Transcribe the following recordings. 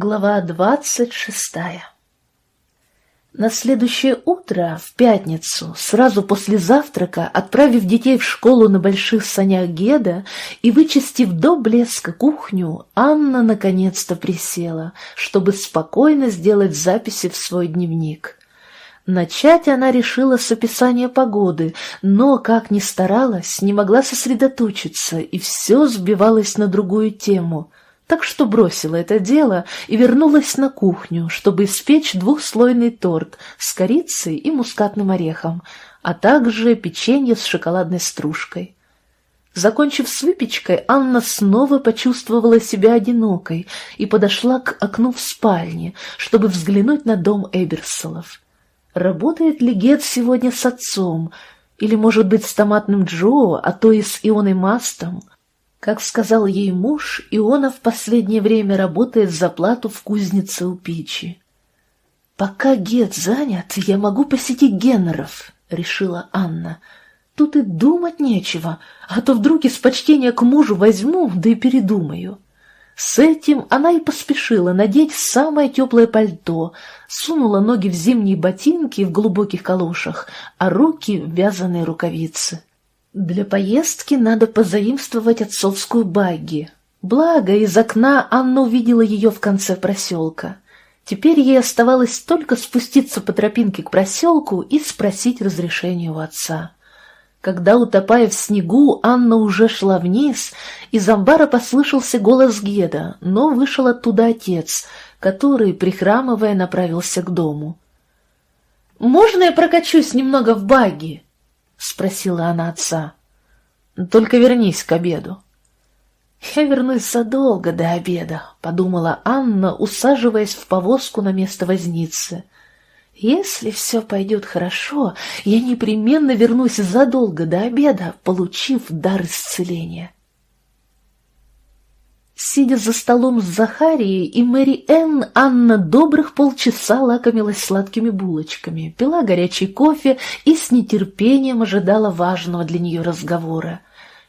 Глава двадцать шестая На следующее утро, в пятницу, сразу после завтрака, отправив детей в школу на больших санях Геда и вычистив до блеска кухню, Анна наконец-то присела, чтобы спокойно сделать записи в свой дневник. Начать она решила с описания погоды, но, как ни старалась, не могла сосредоточиться, и все сбивалось на другую тему — так что бросила это дело и вернулась на кухню, чтобы испечь двухслойный торт с корицей и мускатным орехом, а также печенье с шоколадной стружкой. Закончив с выпечкой, Анна снова почувствовала себя одинокой и подошла к окну в спальне, чтобы взглянуть на дом Эберсолов. Работает ли Гет сегодня с отцом? Или, может быть, с томатным Джо, а то и с Ионой Мастом? Как сказал ей муж, Иона в последнее время работает за плату в кузнице у печи. «Пока Гет занят, я могу посетить Геннеров», — решила Анна. «Тут и думать нечего, а то вдруг из почтения к мужу возьму, да и передумаю». С этим она и поспешила надеть самое теплое пальто, сунула ноги в зимние ботинки в глубоких калошах, а руки в вязаные рукавицы. Для поездки надо позаимствовать отцовскую багги. Благо, из окна Анна увидела ее в конце проселка. Теперь ей оставалось только спуститься по тропинке к проселку и спросить разрешения у отца. Когда, утопая в снегу, Анна уже шла вниз, из амбара послышался голос Геда, но вышел оттуда отец, который, прихрамывая, направился к дому. «Можно я прокачусь немного в багги?» — спросила она отца. «Только вернись к обеду». «Я вернусь задолго до обеда», — подумала Анна, усаживаясь в повозку на место возницы. «Если все пойдет хорошо, я непременно вернусь задолго до обеда, получив дар исцеления». Сидя за столом с Захарией и Мэри Энн, Анна добрых полчаса лакомилась сладкими булочками, пила горячий кофе и с нетерпением ожидала важного для нее разговора.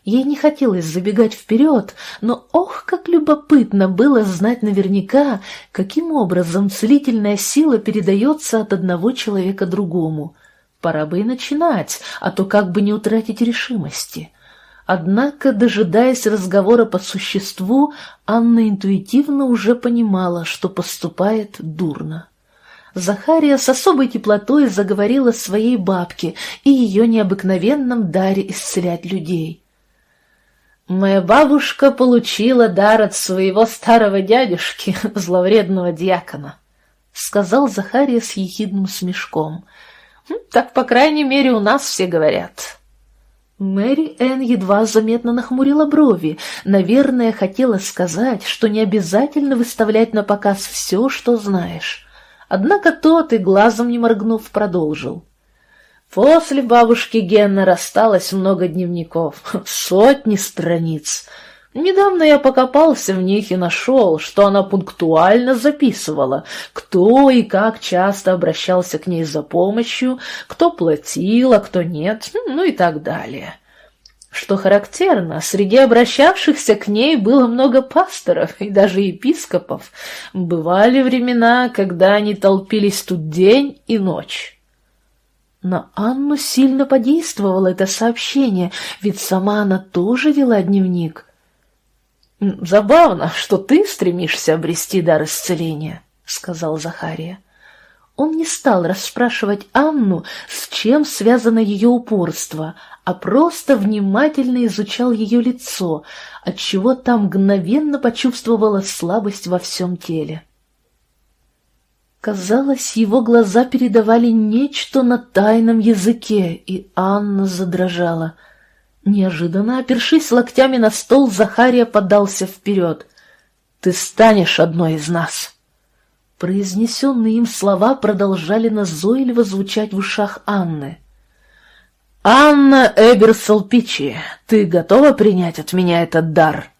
Ей не хотелось забегать вперед, но ох, как любопытно было знать наверняка, каким образом целительная сила передается от одного человека другому. Пора бы и начинать, а то как бы не утратить решимости. Однако, дожидаясь разговора по существу, Анна интуитивно уже понимала, что поступает дурно. Захария с особой теплотой заговорила своей бабке и ее необыкновенном даре исцелять людей. «Моя бабушка получила дар от своего старого дядюшки, зловредного дьякона», — сказал Захария с ехидным смешком. «Так, по крайней мере, у нас все говорят». Мэри Энн едва заметно нахмурила брови, наверное, хотела сказать, что не обязательно выставлять на показ все, что знаешь. Однако тот и глазом не моргнув продолжил. После бабушки Генна рассталось много дневников, сотни страниц — Недавно я покопался в них и нашел, что она пунктуально записывала, кто и как часто обращался к ней за помощью, кто платил, а кто нет, ну и так далее. Что характерно, среди обращавшихся к ней было много пасторов и даже епископов. Бывали времена, когда они толпились тут день и ночь. На Анну сильно подействовало это сообщение, ведь сама она тоже вела дневник. «Забавно, что ты стремишься обрести дар исцеления», — сказал Захария. Он не стал расспрашивать Анну, с чем связано ее упорство, а просто внимательно изучал ее лицо, отчего там мгновенно почувствовала слабость во всем теле. Казалось, его глаза передавали нечто на тайном языке, и Анна задрожала — Неожиданно, опершись локтями на стол, Захария подался вперед. «Ты станешь одной из нас!» Произнесенные им слова продолжали назойливо звучать в ушах Анны. «Анна Эберсол Пичи, ты готова принять от меня этот дар?»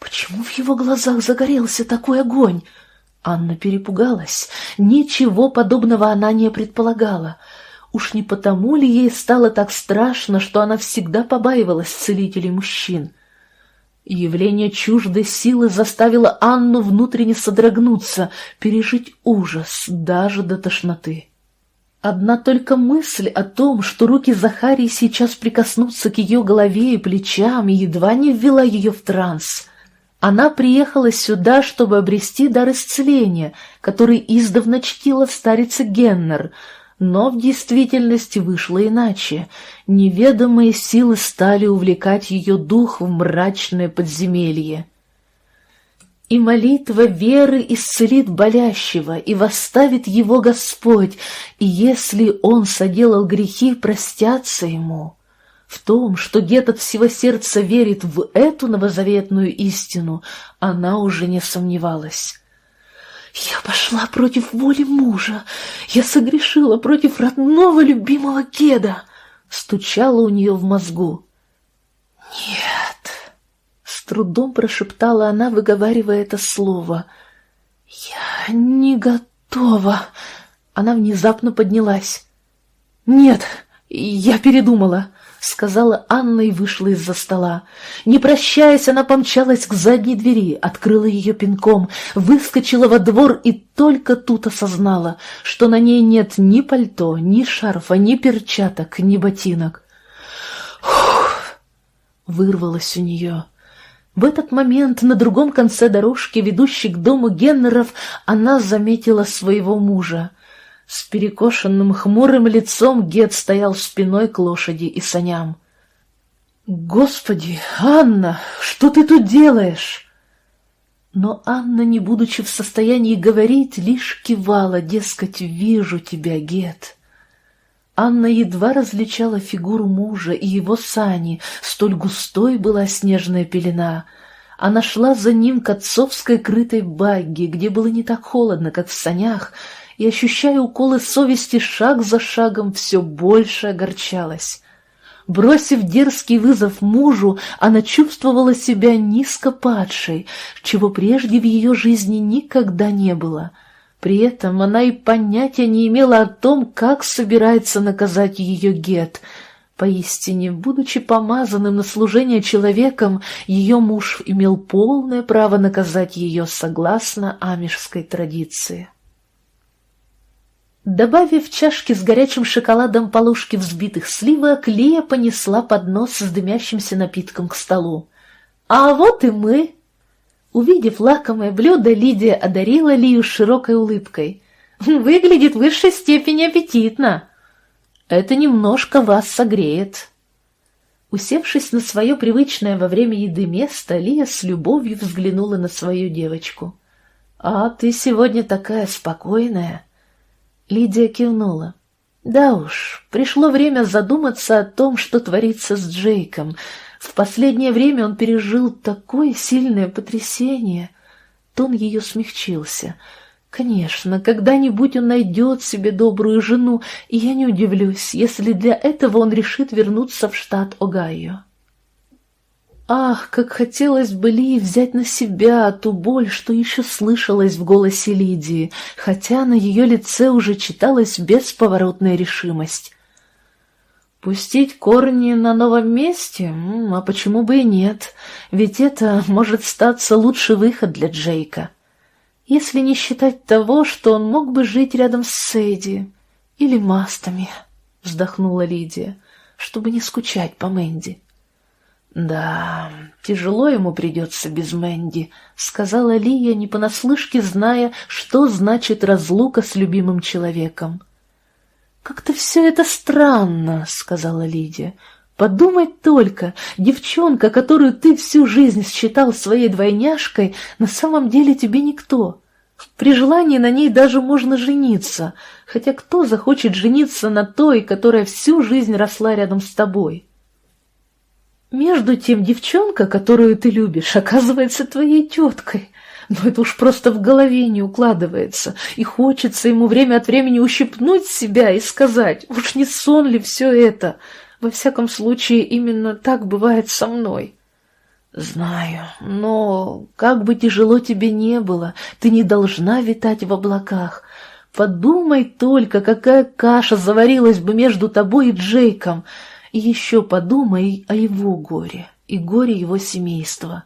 Почему в его глазах загорелся такой огонь? Анна перепугалась. Ничего подобного она не предполагала. Уж не потому ли ей стало так страшно, что она всегда побаивалась целителей мужчин? Явление чуждой силы заставило Анну внутренне содрогнуться, пережить ужас даже до тошноты. Одна только мысль о том, что руки Захарии сейчас прикоснутся к ее голове и плечам, едва не ввела ее в транс. Она приехала сюда, чтобы обрести дар исцеления, который издавна чтила старица Геннер — но в действительности вышло иначе. Неведомые силы стали увлекать ее дух в мрачное подземелье. И молитва веры исцелит болящего, и восставит его Господь, и если он соделал грехи, простятся ему. В том, что дед от всего сердца верит в эту новозаветную истину, она уже не сомневалась. Я пошла против воли мужа. Я согрешила против родного любимого Кеда. Стучала у нее в мозгу. Нет, с трудом прошептала она, выговаривая это слово. Я не готова. Она внезапно поднялась. Нет, я передумала. — сказала Анна и вышла из-за стола. Не прощаясь, она помчалась к задней двери, открыла ее пинком, выскочила во двор и только тут осознала, что на ней нет ни пальто, ни шарфа, ни перчаток, ни ботинок. Фух! Вырвалось у нее. В этот момент на другом конце дорожки, ведущей к дому Геннеров, она заметила своего мужа. С перекошенным хмурым лицом Гет стоял спиной к лошади и саням. «Господи, Анна, что ты тут делаешь?» Но Анна, не будучи в состоянии говорить, лишь кивала, дескать, «Вижу тебя, Гет». Анна едва различала фигуру мужа и его сани, столь густой была снежная пелена. Она шла за ним к отцовской крытой багге, где было не так холодно, как в санях, и, ощущая уколы совести шаг за шагом, все больше огорчалась. Бросив дерзкий вызов мужу, она чувствовала себя низко падшей, чего прежде в ее жизни никогда не было. При этом она и понятия не имела о том, как собирается наказать ее Гет. Поистине, будучи помазанным на служение человеком, ее муж имел полное право наказать ее согласно амишской традиции. Добавив чашки с горячим шоколадом полушки взбитых сливок, Лия понесла поднос с дымящимся напитком к столу. «А вот и мы!» Увидев лакомое блюдо, Лидия одарила Лию широкой улыбкой. «Выглядит в высшей степени аппетитно!» «Это немножко вас согреет!» Усевшись на свое привычное во время еды место, Лия с любовью взглянула на свою девочку. «А ты сегодня такая спокойная!» Лидия кивнула. Да уж, пришло время задуматься о том, что творится с Джейком. В последнее время он пережил такое сильное потрясение. Тон ее смягчился. Конечно, когда-нибудь он найдет себе добрую жену, и я не удивлюсь, если для этого он решит вернуться в штат Огайо. Ах, как хотелось бы Ли взять на себя ту боль, что еще слышалась в голосе Лидии, хотя на ее лице уже читалась бесповоротная решимость. Пустить корни на новом месте? А почему бы и нет? Ведь это может статься лучший выход для Джейка. Если не считать того, что он мог бы жить рядом с Сэйди или Мастами, вздохнула Лидия, чтобы не скучать по Мэнди. «Да, тяжело ему придется без Мэнди», — сказала Лия, не понаслышке зная, что значит разлука с любимым человеком. «Как-то все это странно», — сказала Лидия. «Подумай только, девчонка, которую ты всю жизнь считал своей двойняшкой, на самом деле тебе никто. При желании на ней даже можно жениться, хотя кто захочет жениться на той, которая всю жизнь росла рядом с тобой?» Между тем девчонка, которую ты любишь, оказывается твоей теткой. Но это уж просто в голове не укладывается, и хочется ему время от времени ущипнуть себя и сказать, уж не сон ли все это? Во всяком случае, именно так бывает со мной. Знаю, но как бы тяжело тебе не было, ты не должна витать в облаках. Подумай только, какая каша заварилась бы между тобой и Джейком — еще подумай о его горе, и горе его семейства.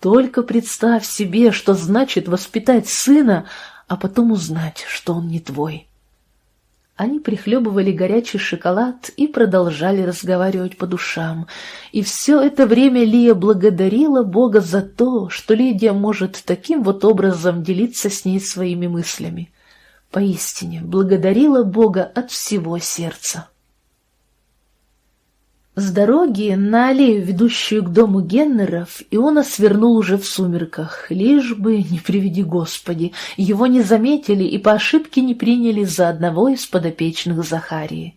Только представь себе, что значит воспитать сына, а потом узнать, что он не твой. Они прихлебывали горячий шоколад и продолжали разговаривать по душам. И все это время Лия благодарила Бога за то, что Лидия может таким вот образом делиться с ней своими мыслями. Поистине благодарила Бога от всего сердца. С дороги на аллею, ведущую к дому Геннеров, Иона свернул уже в сумерках, лишь бы, не приведи Господи, его не заметили и по ошибке не приняли за одного из подопечных Захарии.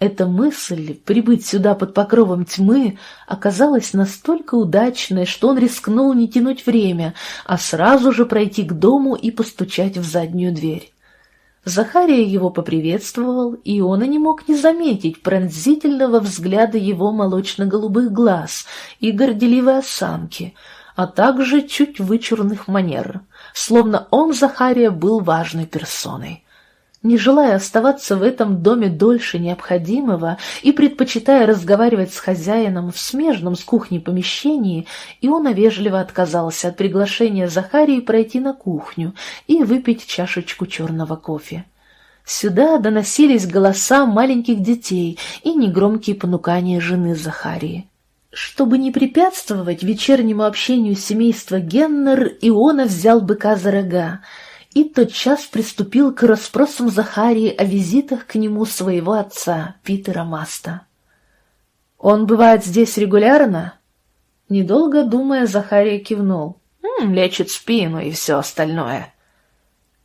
Эта мысль, прибыть сюда под покровом тьмы, оказалась настолько удачной, что он рискнул не тянуть время, а сразу же пройти к дому и постучать в заднюю дверь. Захария его поприветствовал, и он и не мог не заметить пронзительного взгляда его молочно-голубых глаз и горделивой осанки, а также чуть вычурных манер, словно он, Захария, был важной персоной. Не желая оставаться в этом доме дольше необходимого и предпочитая разговаривать с хозяином в смежном с кухней помещении, Иона вежливо отказался от приглашения Захарии пройти на кухню и выпить чашечку черного кофе. Сюда доносились голоса маленьких детей и негромкие понукания жены Захарии. Чтобы не препятствовать вечернему общению семейства Геннер, Иона взял быка за рога, и тотчас приступил к расспросам Захарии о визитах к нему своего отца, Питера Маста. «Он бывает здесь регулярно?» Недолго думая, Захария кивнул. «М, «Лечит спину и все остальное».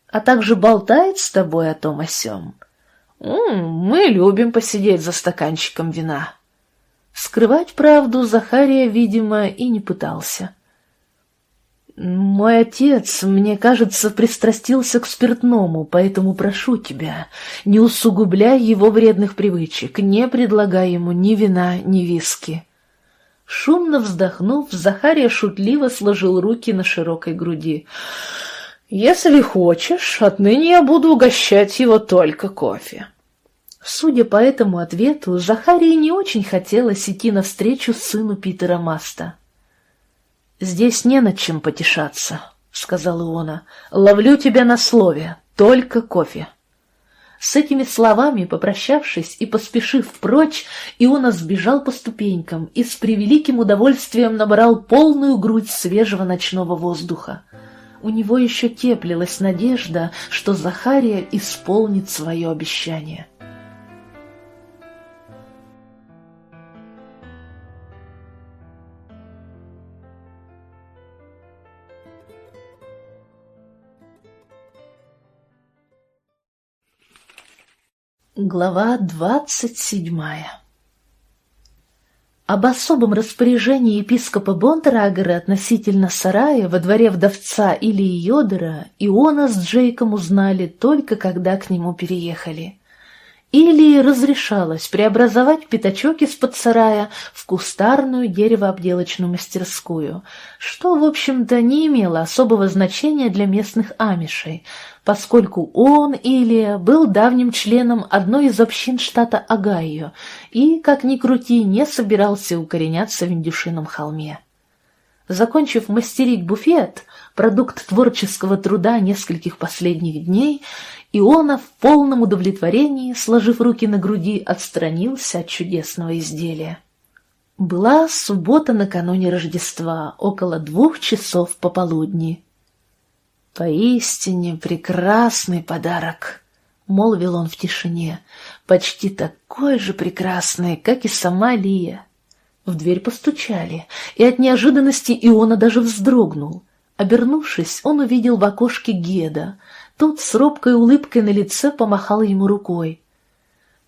«А также болтает с тобой о том о сём?» «М, «Мы любим посидеть за стаканчиком вина». Скрывать правду Захария, видимо, и не пытался. «Мой отец, мне кажется, пристрастился к спиртному, поэтому прошу тебя, не усугубляй его вредных привычек, не предлагай ему ни вина, ни виски». Шумно вздохнув, Захария шутливо сложил руки на широкой груди. «Если хочешь, отныне я буду угощать его только кофе». Судя по этому ответу, Захарии не очень хотелось идти навстречу сыну Питера Маста. «Здесь не над чем потешаться», — сказал Иона. «Ловлю тебя на слове, только кофе». С этими словами, попрощавшись и поспешив прочь, Иона сбежал по ступенькам и с превеликим удовольствием набрал полную грудь свежего ночного воздуха. У него еще теплилась надежда, что Захария исполнит свое обещание. Глава двадцать седьмая Об особом распоряжении епископа Бондрагера относительно сарая во дворе вдовца Илии Йодера Иона с Джейком узнали только когда к нему переехали. Или разрешалось преобразовать пятачок из-под сарая в кустарную деревообделочную мастерскую, что, в общем-то, не имело особого значения для местных амишей, поскольку он, Илия, был давним членом одной из общин штата Огайо и, как ни крути, не собирался укореняться в Индюшином холме. Закончив мастерить буфет, продукт творческого труда нескольких последних дней, Иона в полном удовлетворении, сложив руки на груди, отстранился от чудесного изделия. Была суббота накануне Рождества, около двух часов пополудни. «Поистине прекрасный подарок», — молвил он в тишине, — «почти такой же прекрасный, как и сама Лия». В дверь постучали, и от неожиданности Иона даже вздрогнул. Обернувшись, он увидел в окошке Геда. Тот с робкой улыбкой на лице помахал ему рукой.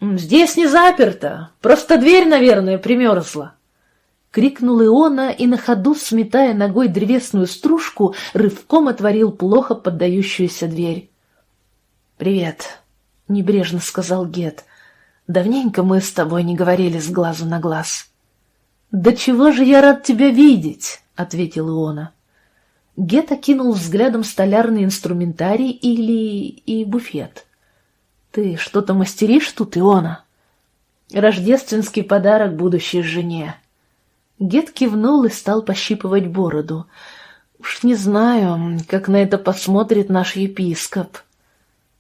«Здесь не заперто, просто дверь, наверное, примерзла». Крикнул Иона и на ходу, сметая ногой древесную стружку, рывком отворил плохо поддающуюся дверь. «Привет», — небрежно сказал Гед. «Давненько мы с тобой не говорили с глазу на глаз». «Да чего же я рад тебя видеть!» — ответил Иона. Гет окинул взглядом столярный инструментарий или... и буфет. «Ты что-то мастеришь тут, Иона?» «Рождественский подарок будущей жене». Гет кивнул и стал пощипывать бороду. «Уж не знаю, как на это посмотрит наш епископ».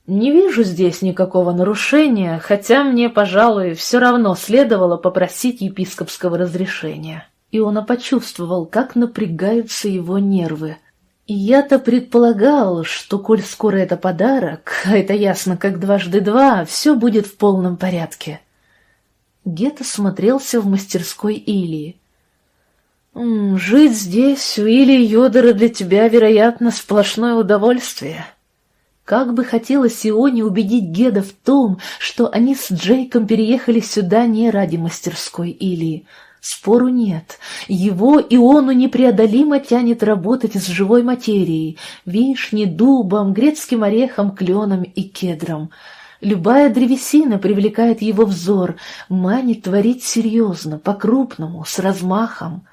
«Не вижу здесь никакого нарушения, хотя мне, пожалуй, все равно следовало попросить епископского разрешения». И он почувствовал, как напрягаются его нервы. Я-то предполагал, что, коль скоро это подарок, а это ясно как дважды два, все будет в полном порядке. Гетто смотрелся в мастерской Илии. «Жить здесь, у Илии Йодора, для тебя, вероятно, сплошное удовольствие». Как бы хотелось Ионе убедить Геда в том, что они с Джейком переехали сюда не ради мастерской Илии. Спору нет. Его Иону непреодолимо тянет работать с живой материей — вишней, дубом, грецким орехом, кленом и кедром. Любая древесина привлекает его взор, манит творить серьезно, по-крупному, с размахом.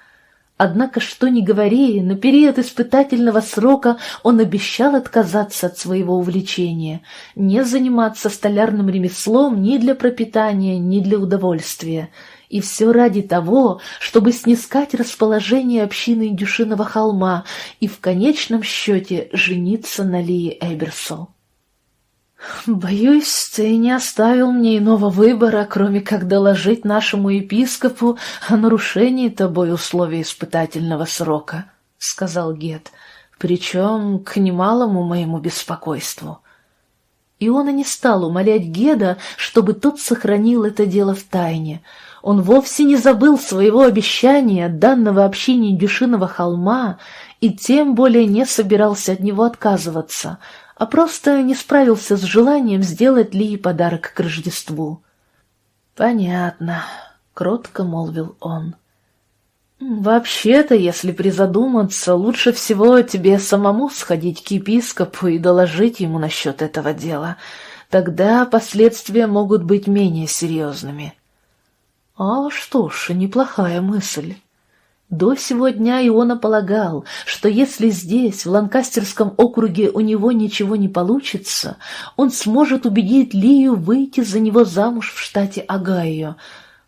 Однако, что ни говори, на период испытательного срока он обещал отказаться от своего увлечения, не заниматься столярным ремеслом ни для пропитания, ни для удовольствия. И все ради того, чтобы снискать расположение общины Индюшиного холма и в конечном счете жениться на Лии Эберсол. «Боюсь, ты не оставил мне иного выбора, кроме как доложить нашему епископу о нарушении тобой условий испытательного срока», — сказал Гет, причем к немалому моему беспокойству. Иона не стал умолять Геда, чтобы тот сохранил это дело в тайне. Он вовсе не забыл своего обещания, данного общине Дюшиного холма, и тем более не собирался от него отказываться — а просто не справился с желанием сделать Лии подарок к Рождеству. «Понятно», — кротко молвил он. «Вообще-то, если призадуматься, лучше всего тебе самому сходить к епископу и доложить ему насчет этого дела. Тогда последствия могут быть менее серьезными». «А что ж, неплохая мысль». До сего дня Иона полагал, что если здесь, в Ланкастерском округе, у него ничего не получится, он сможет убедить Лию выйти за него замуж в штате Огайо.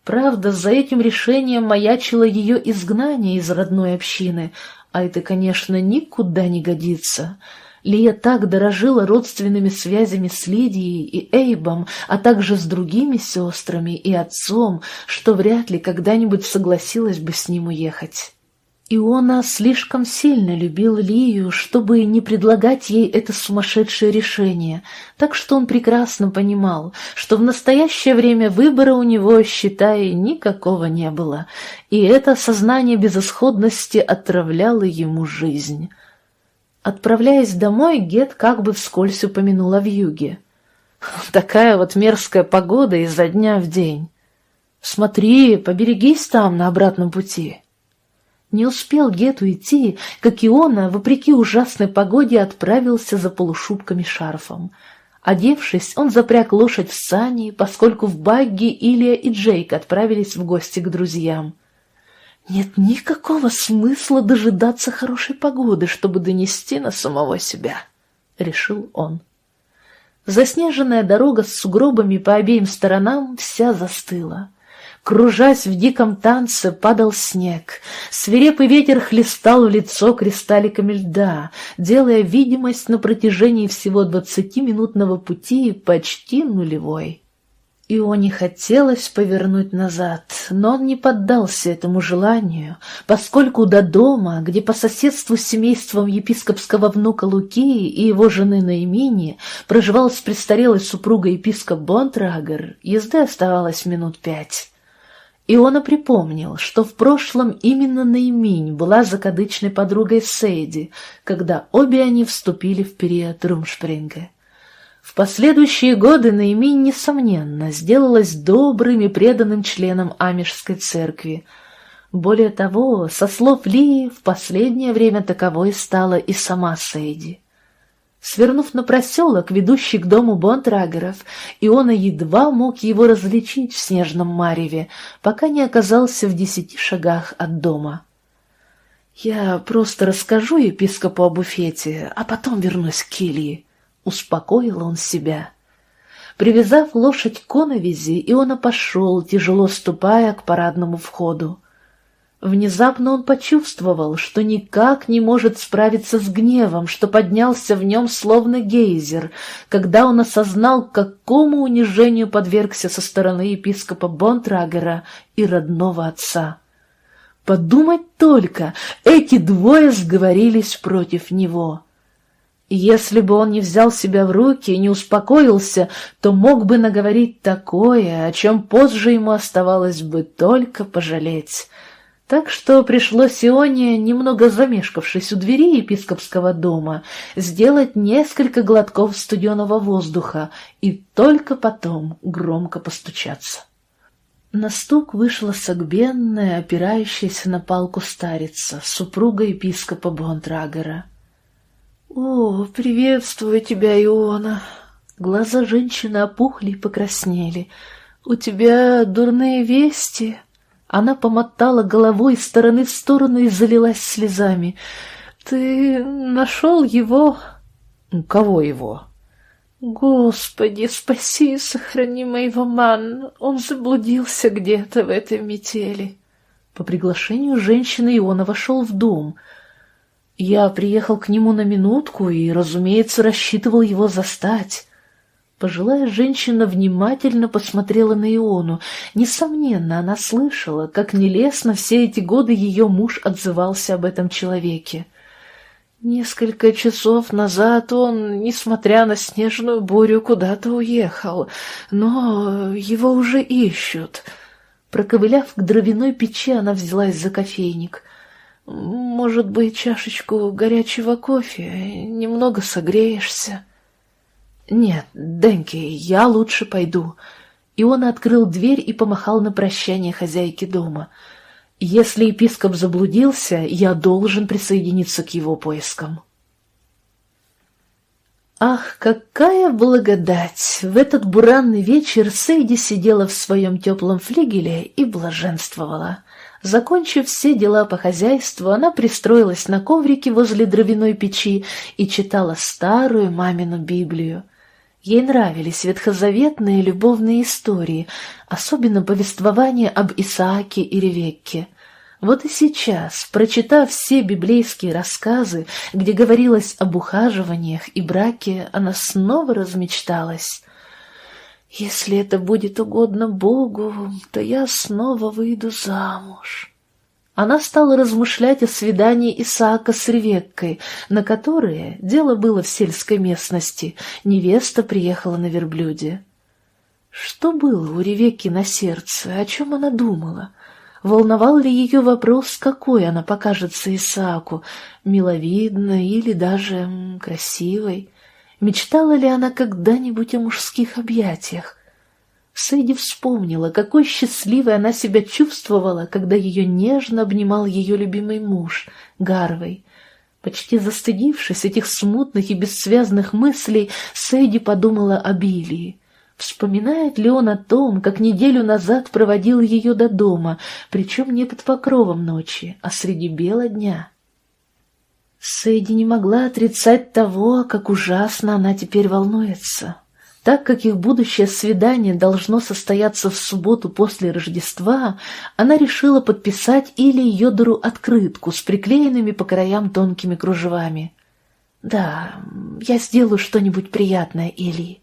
Правда, за этим решением маячило ее изгнание из родной общины, а это, конечно, никуда не годится. Лия так дорожила родственными связями с Лидией и Эйбом, а также с другими сестрами и отцом, что вряд ли когда-нибудь согласилась бы с ним уехать. Иона слишком сильно любил Лию, чтобы не предлагать ей это сумасшедшее решение, так что он прекрасно понимал, что в настоящее время выбора у него, считай, никакого не было, и это сознание безысходности отравляло ему жизнь. Отправляясь домой, Гет как бы вскользь упомянула в юге. Такая вот мерзкая погода изо дня в день. Смотри, поберегись там на обратном пути. Не успел Гет уйти, как Иона, вопреки ужасной погоде, отправился за полушубками-шарфом. Одевшись, он запряг лошадь в сани, поскольку в багги Илья и Джейк отправились в гости к друзьям. Нет никакого смысла дожидаться хорошей погоды, чтобы донести на самого себя, — решил он. Заснеженная дорога с сугробами по обеим сторонам вся застыла. Кружась в диком танце, падал снег. Свирепый ветер хлестал в лицо кристалликами льда, делая видимость на протяжении всего двадцатиминутного пути почти нулевой. Ионе хотелось повернуть назад, но он не поддался этому желанию, поскольку до дома, где по соседству с семейством епископского внука Луки и его жены Наимини проживал с престарелой супругой епископ Бонтрагер, езды оставалось минут пять. Иона припомнил, что в прошлом именно Наиминь была закадычной подругой Сейди, когда обе они вступили в период Румшпринга. Последующие годы Наиминь, несомненно, сделалась добрым и преданным членом Амишской церкви. Более того, со слов Лии, в последнее время таковой стала и сама Сейди. Свернув на проселок, ведущий к дому Бонтрагеров, Иона едва мог его различить в снежном мареве, пока не оказался в десяти шагах от дома. «Я просто расскажу епископу о буфете, а потом вернусь к келье», Успокоил он себя. Привязав лошадь к коновизи, Иона пошел, тяжело ступая к парадному входу. Внезапно он почувствовал, что никак не может справиться с гневом, что поднялся в нем словно гейзер, когда он осознал, какому унижению подвергся со стороны епископа Бонтрагера и родного отца. Подумать только, эти двое сговорились против него. Если бы он не взял себя в руки и не успокоился, то мог бы наговорить такое, о чем позже ему оставалось бы только пожалеть. Так что пришлось Ионе, немного замешкавшись у двери епископского дома, сделать несколько глотков студеного воздуха и только потом громко постучаться. На стук вышла согбенная, опирающаяся на палку старица, супруга епископа Бонтрагера. «О, приветствую тебя, Иона!» Глаза женщины опухли и покраснели. «У тебя дурные вести?» Она помотала головой из стороны в сторону и залилась слезами. «Ты нашел его?» «Кого его?» «Господи, спаси и сохрани моего ман! Он заблудился где-то в этой метели!» По приглашению женщины Иона вошел в дом. Я приехал к нему на минутку и, разумеется, рассчитывал его застать. Пожилая женщина внимательно посмотрела на Иону. Несомненно, она слышала, как нелестно все эти годы ее муж отзывался об этом человеке. Несколько часов назад он, несмотря на снежную бурю, куда-то уехал, но его уже ищут. Проковыляв к дровяной печи, она взялась за кофейник. «Может быть, чашечку горячего кофе? Немного согреешься?» «Нет, Денки, я лучше пойду». И он открыл дверь и помахал на прощание хозяйке дома. «Если епископ заблудился, я должен присоединиться к его поискам». Ах, какая благодать! В этот буранный вечер Сейди сидела в своем теплом флигеле и блаженствовала. Закончив все дела по хозяйству, она пристроилась на коврике возле дровяной печи и читала старую мамину Библию. Ей нравились ветхозаветные любовные истории, особенно повествование об Исааке и Ревекке. Вот и сейчас, прочитав все библейские рассказы, где говорилось об ухаживаниях и браке, она снова размечталась. «Если это будет угодно Богу, то я снова выйду замуж» она стала размышлять о свидании Исаака с Ревеккой, на которое, дело было в сельской местности, невеста приехала на верблюде. Что было у Ревекки на сердце, о чем она думала? Волновал ли ее вопрос, какой она покажется Исааку, миловидной или даже красивой? Мечтала ли она когда-нибудь о мужских объятиях? Сэйди вспомнила, какой счастливой она себя чувствовала, когда ее нежно обнимал ее любимый муж, Гарвей. Почти застыдившись этих смутных и бессвязных мыслей, Сэйди подумала о Биллии. Вспоминает ли он о том, как неделю назад проводил ее до дома, причем не под покровом ночи, а среди бела дня? Сэйди не могла отрицать того, как ужасно она теперь волнуется. Так как их будущее свидание должно состояться в субботу после Рождества, она решила подписать Или Йодору открытку с приклеенными по краям тонкими кружевами. «Да, я сделаю что-нибудь приятное, Или».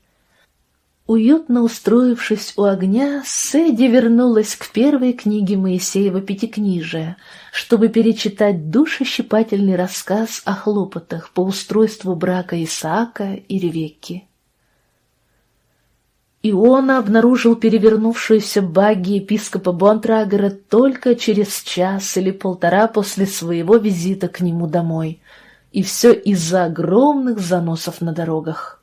Уютно устроившись у огня, Сэдди вернулась к первой книге Моисеева Пятикнижия, чтобы перечитать душещипательный рассказ о хлопотах по устройству брака Исаака и Ревекки. Иона обнаружил перевернувшуюся багги епископа Бонтрагера только через час или полтора после своего визита к нему домой. И все из-за огромных заносов на дорогах.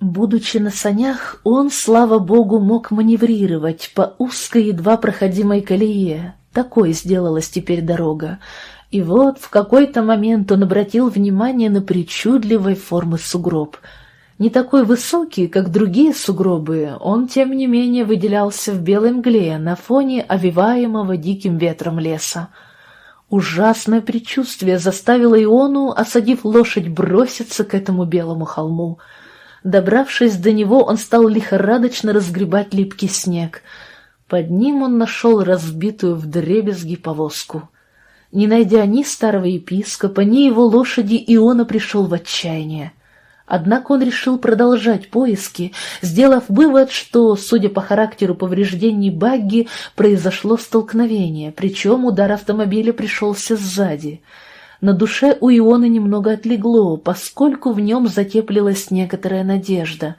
Будучи на санях, он, слава богу, мог маневрировать по узкой едва проходимой колее. Такой сделалась теперь дорога. И вот в какой-то момент он обратил внимание на причудливой формы сугроб — не такой высокий, как другие сугробы, он, тем не менее, выделялся в белой мгле на фоне овиваемого диким ветром леса. Ужасное предчувствие заставило Иону, осадив лошадь, броситься к этому белому холму. Добравшись до него, он стал лихорадочно разгребать липкий снег. Под ним он нашел разбитую вдребезги повозку. Не найдя ни старого епископа, ни его лошади, Иона пришел в отчаяние. Однако он решил продолжать поиски, сделав вывод, что, судя по характеру повреждений багги, произошло столкновение, причем удар автомобиля пришелся сзади. На душе у Иона немного отлегло, поскольку в нем затеплилась некоторая надежда.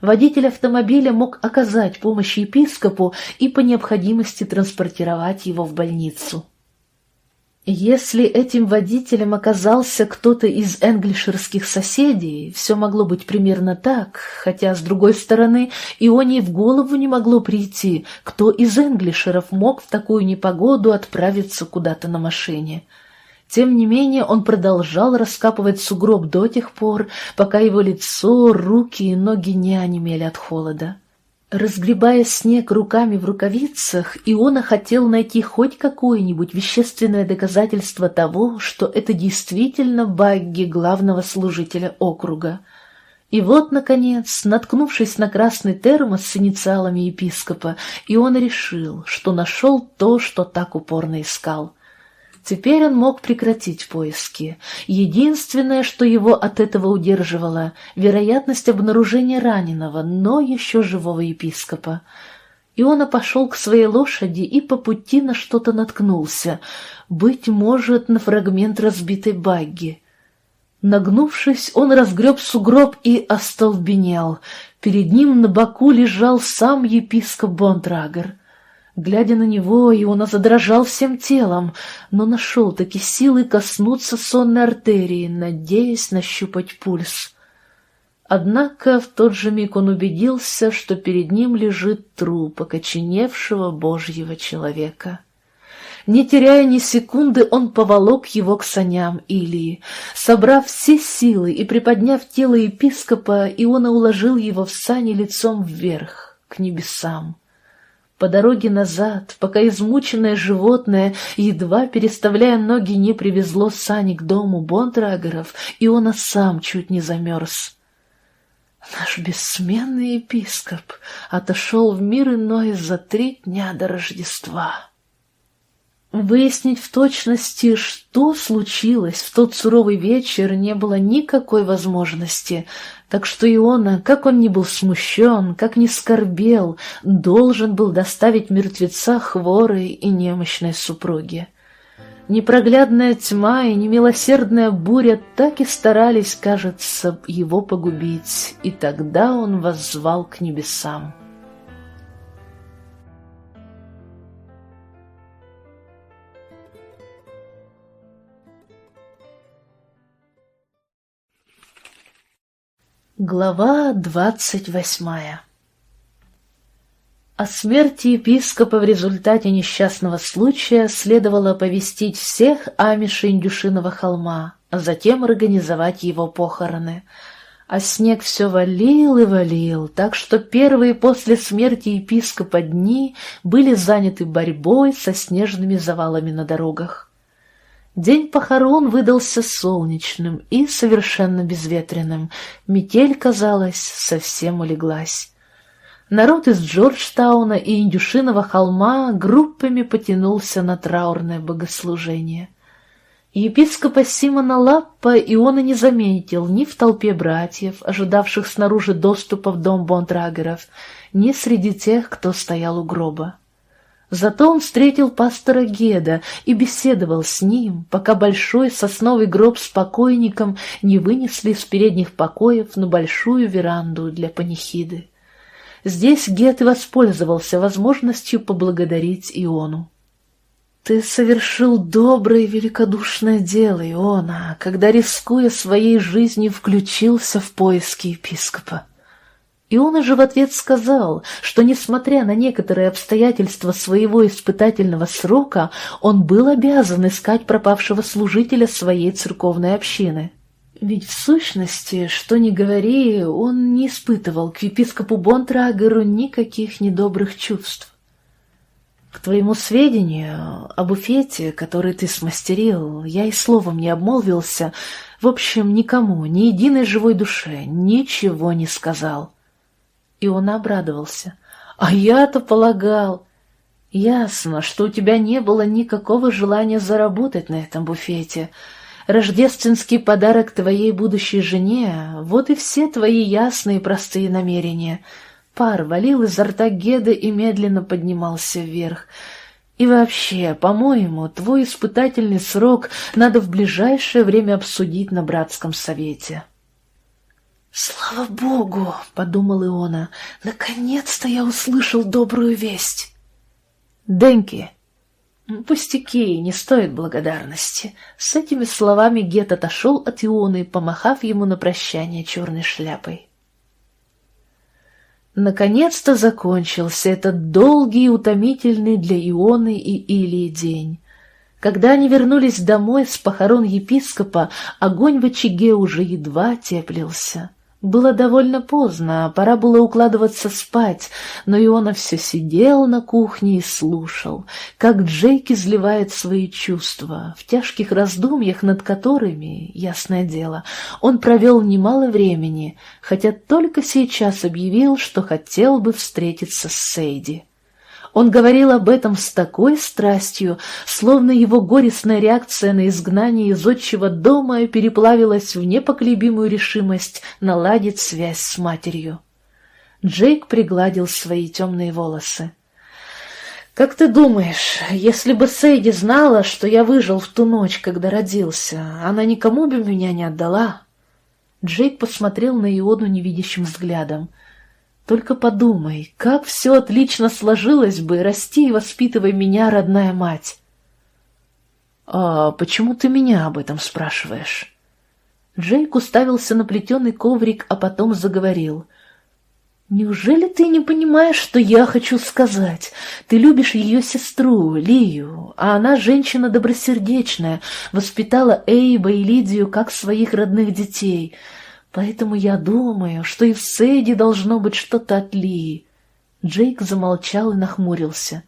Водитель автомобиля мог оказать помощь епископу и по необходимости транспортировать его в больницу. Если этим водителем оказался кто-то из энглишерских соседей, все могло быть примерно так, хотя, с другой стороны, Ионе в голову не могло прийти, кто из энглишеров мог в такую непогоду отправиться куда-то на машине. Тем не менее он продолжал раскапывать сугроб до тех пор, пока его лицо, руки и ноги не онемели от холода. Разгребая снег руками в рукавицах, Иона хотел найти хоть какое-нибудь вещественное доказательство того, что это действительно багги главного служителя округа. И вот, наконец, наткнувшись на красный термос с инициалами епископа, Иона решил, что нашел то, что так упорно искал. Теперь он мог прекратить поиски. Единственное, что его от этого удерживало — вероятность обнаружения раненого, но еще живого епископа. Иона пошел к своей лошади и по пути на что-то наткнулся, быть может, на фрагмент разбитой багги. Нагнувшись, он разгреб сугроб и остолбенел. Перед ним на боку лежал сам епископ Бондрагер. Глядя на него, Иона задрожал всем телом, но нашел таки силы коснуться сонной артерии, надеясь нащупать пульс. Однако в тот же миг он убедился, что перед ним лежит труп окоченевшего божьего человека. Не теряя ни секунды, он поволок его к саням Илии. Собрав все силы и приподняв тело епископа, Иона уложил его в сани лицом вверх, к небесам. По дороге назад, пока измученное животное, едва переставляя ноги, не привезло сани к дому Бондрагеров, и он сам чуть не замерз. Наш бессменный епископ отошел в мир иной за три дня до Рождества. Выяснить в точности, что случилось в тот суровый вечер, не было никакой возможности, так что Иона, как он ни был смущен, как ни скорбел, должен был доставить мертвеца хворой и немощной супруге. Непроглядная тьма и немилосердная буря так и старались, кажется, его погубить, и тогда он воззвал к небесам. Глава двадцать восьмая О смерти епископа в результате несчастного случая следовало оповестить всех амишей Индюшиного холма, а затем организовать его похороны. А снег все валил и валил, так что первые после смерти епископа дни были заняты борьбой со снежными завалами на дорогах. День похорон выдался солнечным и совершенно безветренным. Метель, казалось, совсем улеглась. Народ из Джорджтауна и Индюшиного холма группами потянулся на траурное богослужение. Епископа Симона Лаппа и он и не заметил ни в толпе братьев, ожидавших снаружи доступа в дом Бондрагеров, ни среди тех, кто стоял у гроба. Зато он встретил пастора Геда и беседовал с ним, пока большой сосновый гроб с покойником не вынесли из передних покоев на большую веранду для панихиды. Здесь Гед и воспользовался возможностью поблагодарить Иону. «Ты совершил доброе и великодушное дело, Иона, когда, рискуя своей жизнью, включился в поиски епископа. И он же в ответ сказал, что, несмотря на некоторые обстоятельства своего испытательного срока, он был обязан искать пропавшего служителя своей церковной общины. Ведь в сущности, что ни говори, он не испытывал к епископу Бонтрагеру никаких недобрых чувств. К твоему сведению, об буфете, который ты смастерил, я и словом не обмолвился, в общем, никому, ни единой живой душе, ничего не сказал. И он обрадовался. «А я-то полагал...» Ясно, что у тебя не было никакого желания заработать на этом буфете. Рождественский подарок твоей будущей жене — вот и все твои ясные простые намерения. Пар валил изо рта Геда и медленно поднимался вверх. И вообще, по-моему, твой испытательный срок надо в ближайшее время обсудить на братском совете. «Слава Богу!» — подумал Иона. «Наконец-то я услышал добрую весть!» «Денки!» «Пустяки, не стоит благодарности!» С этими словами Гет отошел от Ионы, помахав ему на прощание черной шляпой. Наконец-то закончился этот долгий и утомительный для Ионы и Илии день. Когда они вернулись домой с похорон епископа, огонь в очаге уже едва теплился. Было довольно поздно, пора было укладываться спать, но Иона все сидел на кухне и слушал, как Джейк изливает свои чувства, в тяжких раздумьях над которыми, ясное дело, он провел немало времени, хотя только сейчас объявил, что хотел бы встретиться с Сейди. Он говорил об этом с такой страстью, словно его горестная реакция на изгнание из отчего дома переплавилась в непоколебимую решимость наладить связь с матерью. Джейк пригладил свои темные волосы. «Как ты думаешь, если бы Сейди знала, что я выжил в ту ночь, когда родился, она никому бы меня не отдала?» Джейк посмотрел на Иону невидящим взглядом. Только подумай, как все отлично сложилось бы, расти и воспитывай меня, родная мать. «А почему ты меня об этом спрашиваешь?» Джейк уставился на плетеный коврик, а потом заговорил. «Неужели ты не понимаешь, что я хочу сказать? Ты любишь ее сестру, Лию, а она женщина добросердечная, воспитала Эйба и Лидию как своих родных детей». Поэтому я думаю, что и в Сейде должно быть что-то от Лии. Джейк замолчал и нахмурился.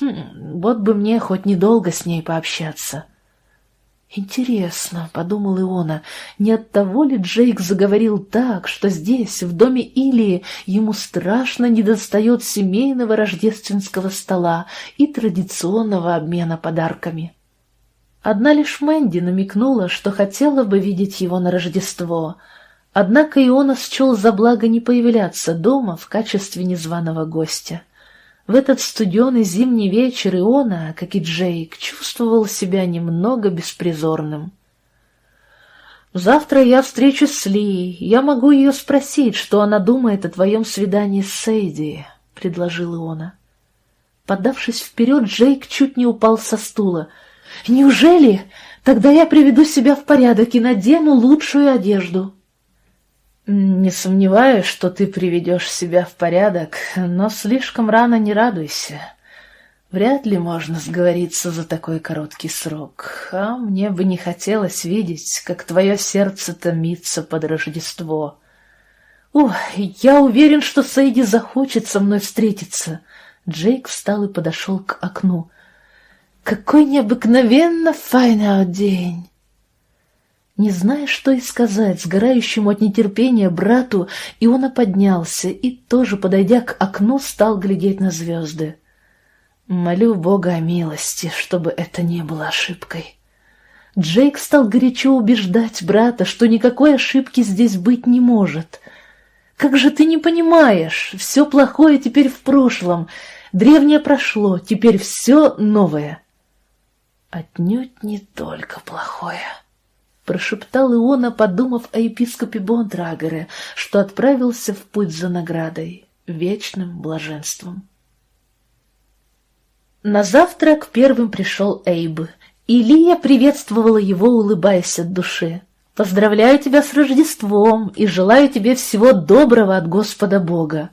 Хм, вот бы мне хоть недолго с ней пообщаться. Интересно, — подумал Иона, — не от того ли Джейк заговорил так, что здесь, в доме Илии, ему страшно недостает семейного рождественского стола и традиционного обмена подарками? Одна лишь Мэнди намекнула, что хотела бы видеть его на Рождество — Однако Иона счел за благо не появляться дома в качестве незваного гостя. В этот студеный зимний вечер Иона, как и Джейк, чувствовал себя немного беспризорным. «Завтра я встречусь с Ли, я могу ее спросить, что она думает о твоем свидании с Сейди», — предложил Иона. Подавшись вперед, Джейк чуть не упал со стула. «Неужели? Тогда я приведу себя в порядок и надену лучшую одежду». «Не сомневаюсь, что ты приведешь себя в порядок, но слишком рано не радуйся. Вряд ли можно сговориться за такой короткий срок, а мне бы не хотелось видеть, как твое сердце томится под Рождество. Ох, я уверен, что Сейди захочет со мной встретиться». Джейк встал и подошел к окну. «Какой необыкновенно файный день!» Не зная, что и сказать сгорающему от нетерпения брату, Иона поднялся и, тоже подойдя к окну, стал глядеть на звезды. Молю Бога о милости, чтобы это не было ошибкой. Джейк стал горячо убеждать брата, что никакой ошибки здесь быть не может. «Как же ты не понимаешь? Все плохое теперь в прошлом. Древнее прошло, теперь все новое». «Отнюдь не только плохое». — прошептал Иона, подумав о епископе Бондрагере, что отправился в путь за наградой, вечным блаженством. На завтрак первым пришел Эйб, и Лия приветствовала его, улыбаясь от души. «Поздравляю тебя с Рождеством и желаю тебе всего доброго от Господа Бога».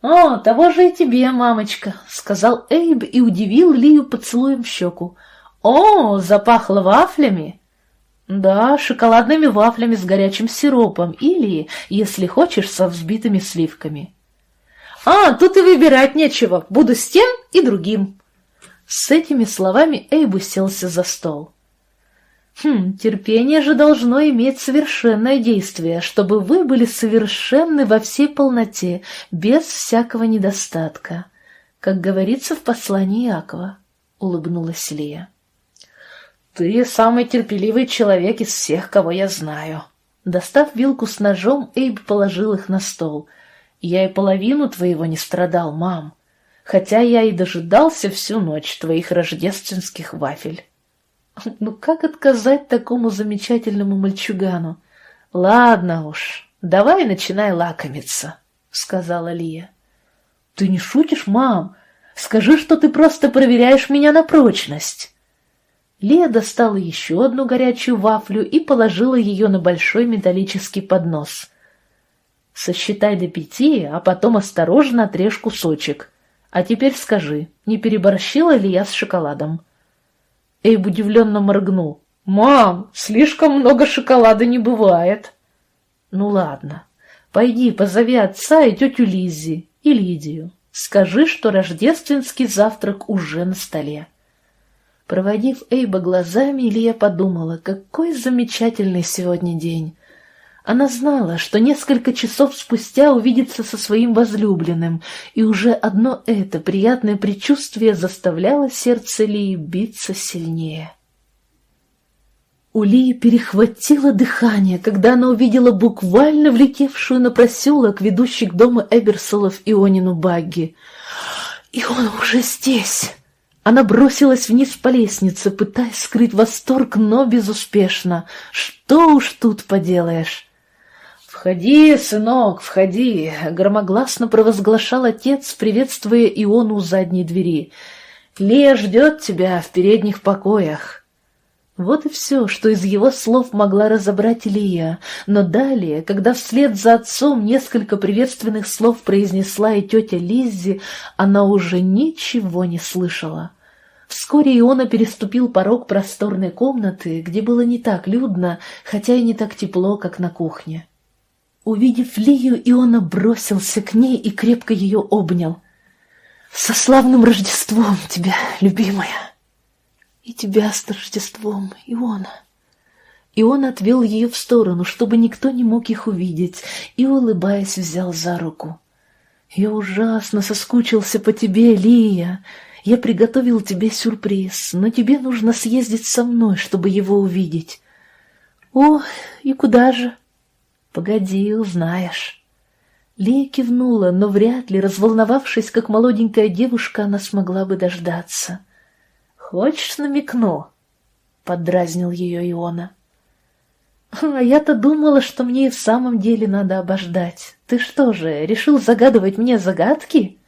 «О, того же и тебе, мамочка», — сказал Эйб и удивил Лию поцелуем в щеку. «О, запахло вафлями!» Да, шоколадными вафлями с горячим сиропом или, если хочешь, со взбитыми сливками. А, тут и выбирать нечего, буду с тем и другим. С этими словами Эйб уселся за стол. Хм, терпение же должно иметь совершенное действие, чтобы вы были совершенны во всей полноте, без всякого недостатка. как говорится в послании Иакова, — улыбнулась Лия. «Ты самый терпеливый человек из всех, кого я знаю». Достав вилку с ножом, Эйб положил их на стол. «Я и половину твоего не страдал, мам, хотя я и дожидался всю ночь твоих рождественских вафель». Ну как отказать такому замечательному мальчугану? Ладно уж, давай начинай лакомиться, сказала Лия. Ты не шутишь, мам? Скажи, что ты просто проверяешь меня на прочность. Лия достала еще одну горячую вафлю и положила ее на большой металлический поднос. Сосчитай до пяти, а потом осторожно отрежь кусочек. А теперь скажи, не переборщила ли я с шоколадом? Эйб удивленно моргнул. «Мам, слишком много шоколада не бывает». «Ну ладно, пойди позови отца и тетю Лиззи и Лидию. Скажи, что рождественский завтрак уже на столе». Проводив Эйба глазами, Илья подумала, какой замечательный сегодня день. Она знала, что несколько часов спустя увидится со своим возлюбленным, и уже одно это приятное предчувствие заставляло сердце Лии биться сильнее. У Лии перехватило дыхание, когда она увидела буквально влетевшую на проселок, ведущий к дому Эберсолов Ионину Багги. «И он уже здесь!» Она бросилась вниз по лестнице, пытаясь скрыть восторг, но безуспешно. «Что уж тут поделаешь!» «Входи, сынок, входи!» — громогласно провозглашал отец, приветствуя Иону у задней двери. «Лия ждет тебя в передних покоях». Вот и все, что из его слов могла разобрать Лия, но далее, когда вслед за отцом несколько приветственных слов произнесла и тетя Лиззи, она уже ничего не слышала. Вскоре Иона переступил порог просторной комнаты, где было не так людно, хотя и не так тепло, как на кухне. Увидев Лию, Иона бросился к ней и крепко ее обнял. «Со славным Рождеством тебя, любимая!» «И тебя с Рождеством, Иона!» И он отвел ее в сторону, чтобы никто не мог их увидеть, и, улыбаясь, взял за руку. «Я ужасно соскучился по тебе, Лия. Я приготовил тебе сюрприз, но тебе нужно съездить со мной, чтобы его увидеть». «О, и куда же?» «Погоди, узнаешь». Лия кивнула, но вряд ли, разволновавшись, как молоденькая девушка, она смогла бы дождаться. «Хочешь, намекну?» — поддразнил ее Иона. «А я-то думала, что мне и в самом деле надо обождать. Ты что же, решил загадывать мне загадки?»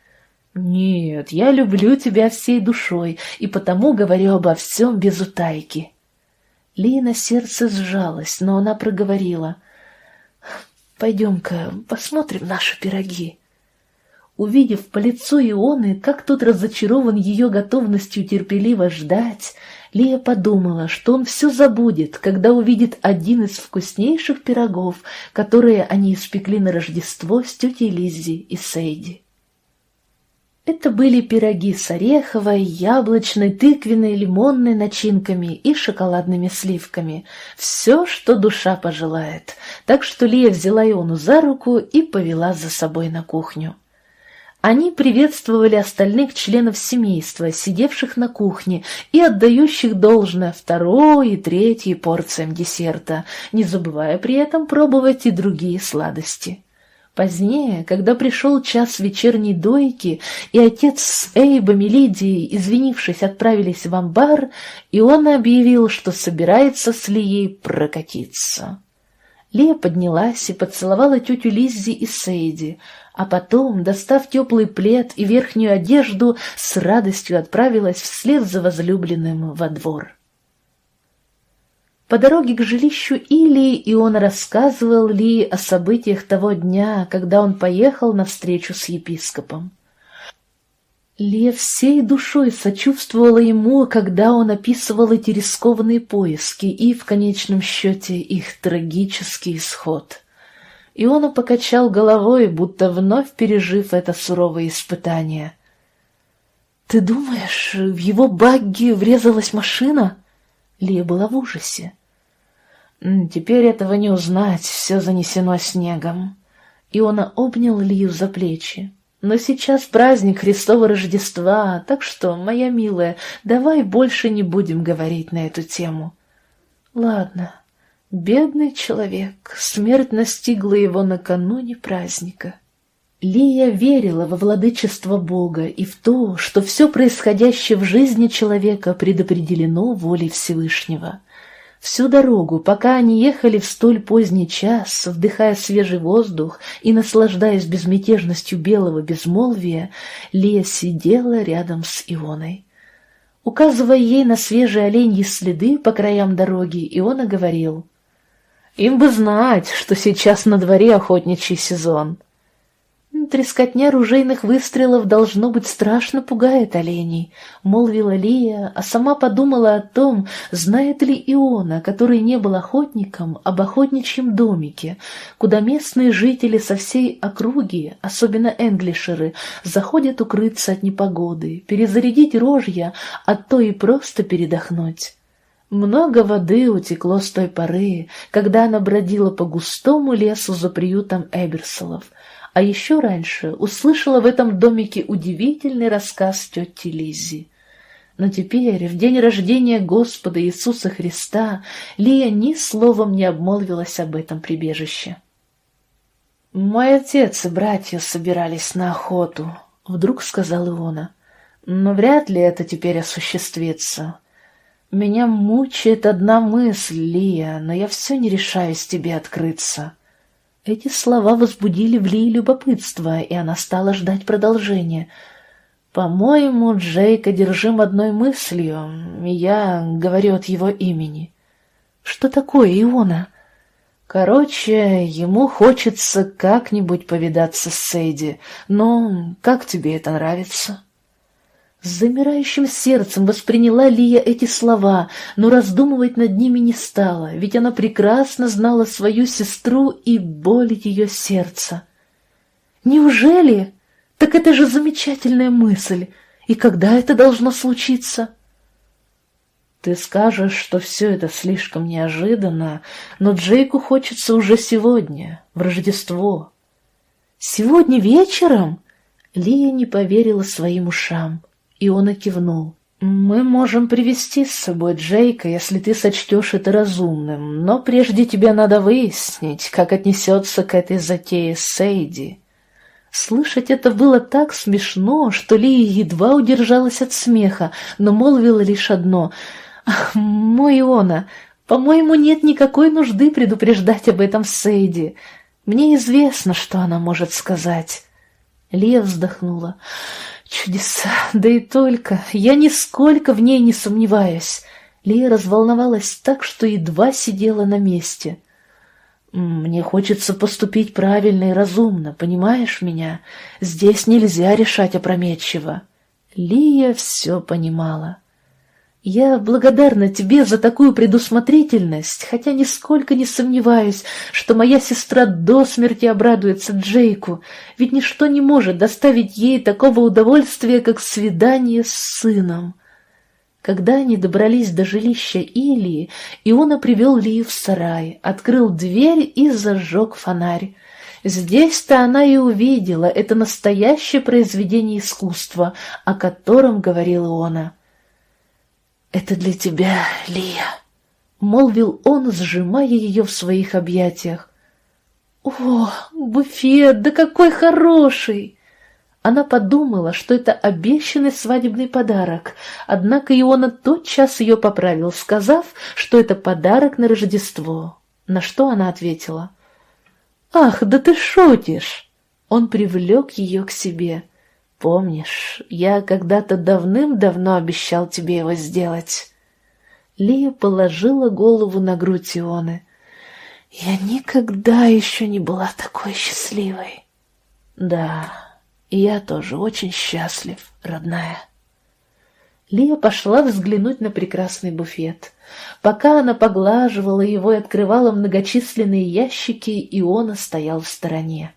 «Нет, я люблю тебя всей душой, и потому говорю обо всем без утайки». Лина сердце сжалось, но она проговорила — Пойдем-ка посмотрим наши пироги. Увидев по лицу Ионы, как тот разочарован ее готовностью терпеливо ждать, Лия подумала, что он все забудет, когда увидит один из вкуснейших пирогов, которые они испекли на Рождество с тетей Лиззи и Сейди. Это были пироги с ореховой, яблочной, тыквенной, лимонной начинками и шоколадными сливками. Все, что душа пожелает. Так что Лия взяла Иону за руку и повела за собой на кухню. Они приветствовали остальных членов семейства, сидевших на кухне и отдающих должное второй и третьей порциям десерта, не забывая при этом пробовать и другие сладости. Позднее, когда пришел час вечерней дойки, и отец с Эйбом и Лидией, извинившись, отправились в амбар, и он объявил, что собирается с Лией прокатиться. Лия поднялась и поцеловала тетю Лиззи и Сейди, а потом, достав теплый плед и верхнюю одежду, с радостью отправилась вслед за возлюбленным во двор. По дороге к жилищу Илии и он рассказывал Ли о событиях того дня, когда он поехал на встречу с епископом. Лия всей душой сочувствовала ему, когда он описывал эти рискованные поиски и, в конечном счете, их трагический исход. И он покачал головой, будто вновь пережив это суровое испытание. «Ты думаешь, в его багги врезалась машина?» Лия была в ужасе. Теперь этого не узнать, все занесено снегом. И он обнял Лию за плечи. Но сейчас праздник Христова Рождества, так что, моя милая, давай больше не будем говорить на эту тему. Ладно, бедный человек, смерть настигла его накануне праздника. Лия верила во владычество Бога и в то, что все происходящее в жизни человека предопределено волей Всевышнего. Всю дорогу, пока они ехали в столь поздний час, вдыхая свежий воздух и наслаждаясь безмятежностью белого безмолвия, Лия сидела рядом с Ионой. Указывая ей на свежие оленьи следы по краям дороги, Иона говорил, «Им бы знать, что сейчас на дворе охотничий сезон». «Трескотня ружейных выстрелов, должно быть, страшно пугает оленей», — молвила Лия, а сама подумала о том, знает ли Иона, который не был охотником, об охотничьем домике, куда местные жители со всей округи, особенно энглишеры, заходят укрыться от непогоды, перезарядить рожья, а то и просто передохнуть. Много воды утекло с той поры, когда она бродила по густому лесу за приютом Эберсолов — а еще раньше услышала в этом домике удивительный рассказ тети Лиззи. Но теперь, в день рождения Господа Иисуса Христа, Лия ни словом не обмолвилась об этом прибежище. «Мой отец и братья собирались на охоту», — вдруг сказал Иона. «Но вряд ли это теперь осуществится. Меня мучает одна мысль, Лия, но я все не решаюсь тебе открыться». Эти слова возбудили в Ли любопытство, и она стала ждать продолжения. «По-моему, Джейк одержим одной мыслью, я говорю от его имени». «Что такое Иона?» «Короче, ему хочется как-нибудь повидаться с Сейди, но как тебе это нравится?» С замирающим сердцем восприняла Лия эти слова, но раздумывать над ними не стала, ведь она прекрасно знала свою сестру и боль ее сердца. «Неужели? Так это же замечательная мысль! И когда это должно случиться?» «Ты скажешь, что все это слишком неожиданно, но Джейку хочется уже сегодня, в Рождество». «Сегодня вечером?» Лия не поверила своим ушам. И он и кивнул. «Мы можем привести с собой Джейка, если ты сочтешь это разумным, но прежде тебе надо выяснить, как отнесется к этой затее Сейди». Слышать это было так смешно, что Лия едва удержалась от смеха, но молвила лишь одно «Ах, мой Иона, по-моему, нет никакой нужды предупреждать об этом Сейди. Мне известно, что она может сказать». Лия вздохнула. Чудеса, да и только. Я нисколько в ней не сомневаюсь. Лия разволновалась так, что едва сидела на месте. Мне хочется поступить правильно и разумно, понимаешь меня? Здесь нельзя решать опрометчиво. Лия все понимала. Я благодарна тебе за такую предусмотрительность, хотя нисколько не сомневаюсь, что моя сестра до смерти обрадуется Джейку, ведь ничто не может доставить ей такого удовольствия, как свидание с сыном. Когда они добрались до жилища Илии, Иона привел Лию в сарай, открыл дверь и зажег фонарь. Здесь-то она и увидела это настоящее произведение искусства, о котором говорил Иона. «Это для тебя, Лия», — молвил он, сжимая ее в своих объятиях. «О, буфет, да какой хороший!» Она подумала, что это обещанный свадебный подарок, однако Иона тотчас ее поправил, сказав, что это подарок на Рождество, на что она ответила. «Ах, да ты шутишь!» Он привлек ее к себе. Помнишь, я когда-то давным-давно обещал тебе его сделать?» Лия положила голову на грудь Ионы. «Я никогда еще не была такой счастливой». «Да, я тоже очень счастлив, родная». Лия пошла взглянуть на прекрасный буфет. Пока она поглаживала его и открывала многочисленные ящики, Иона стоял в стороне.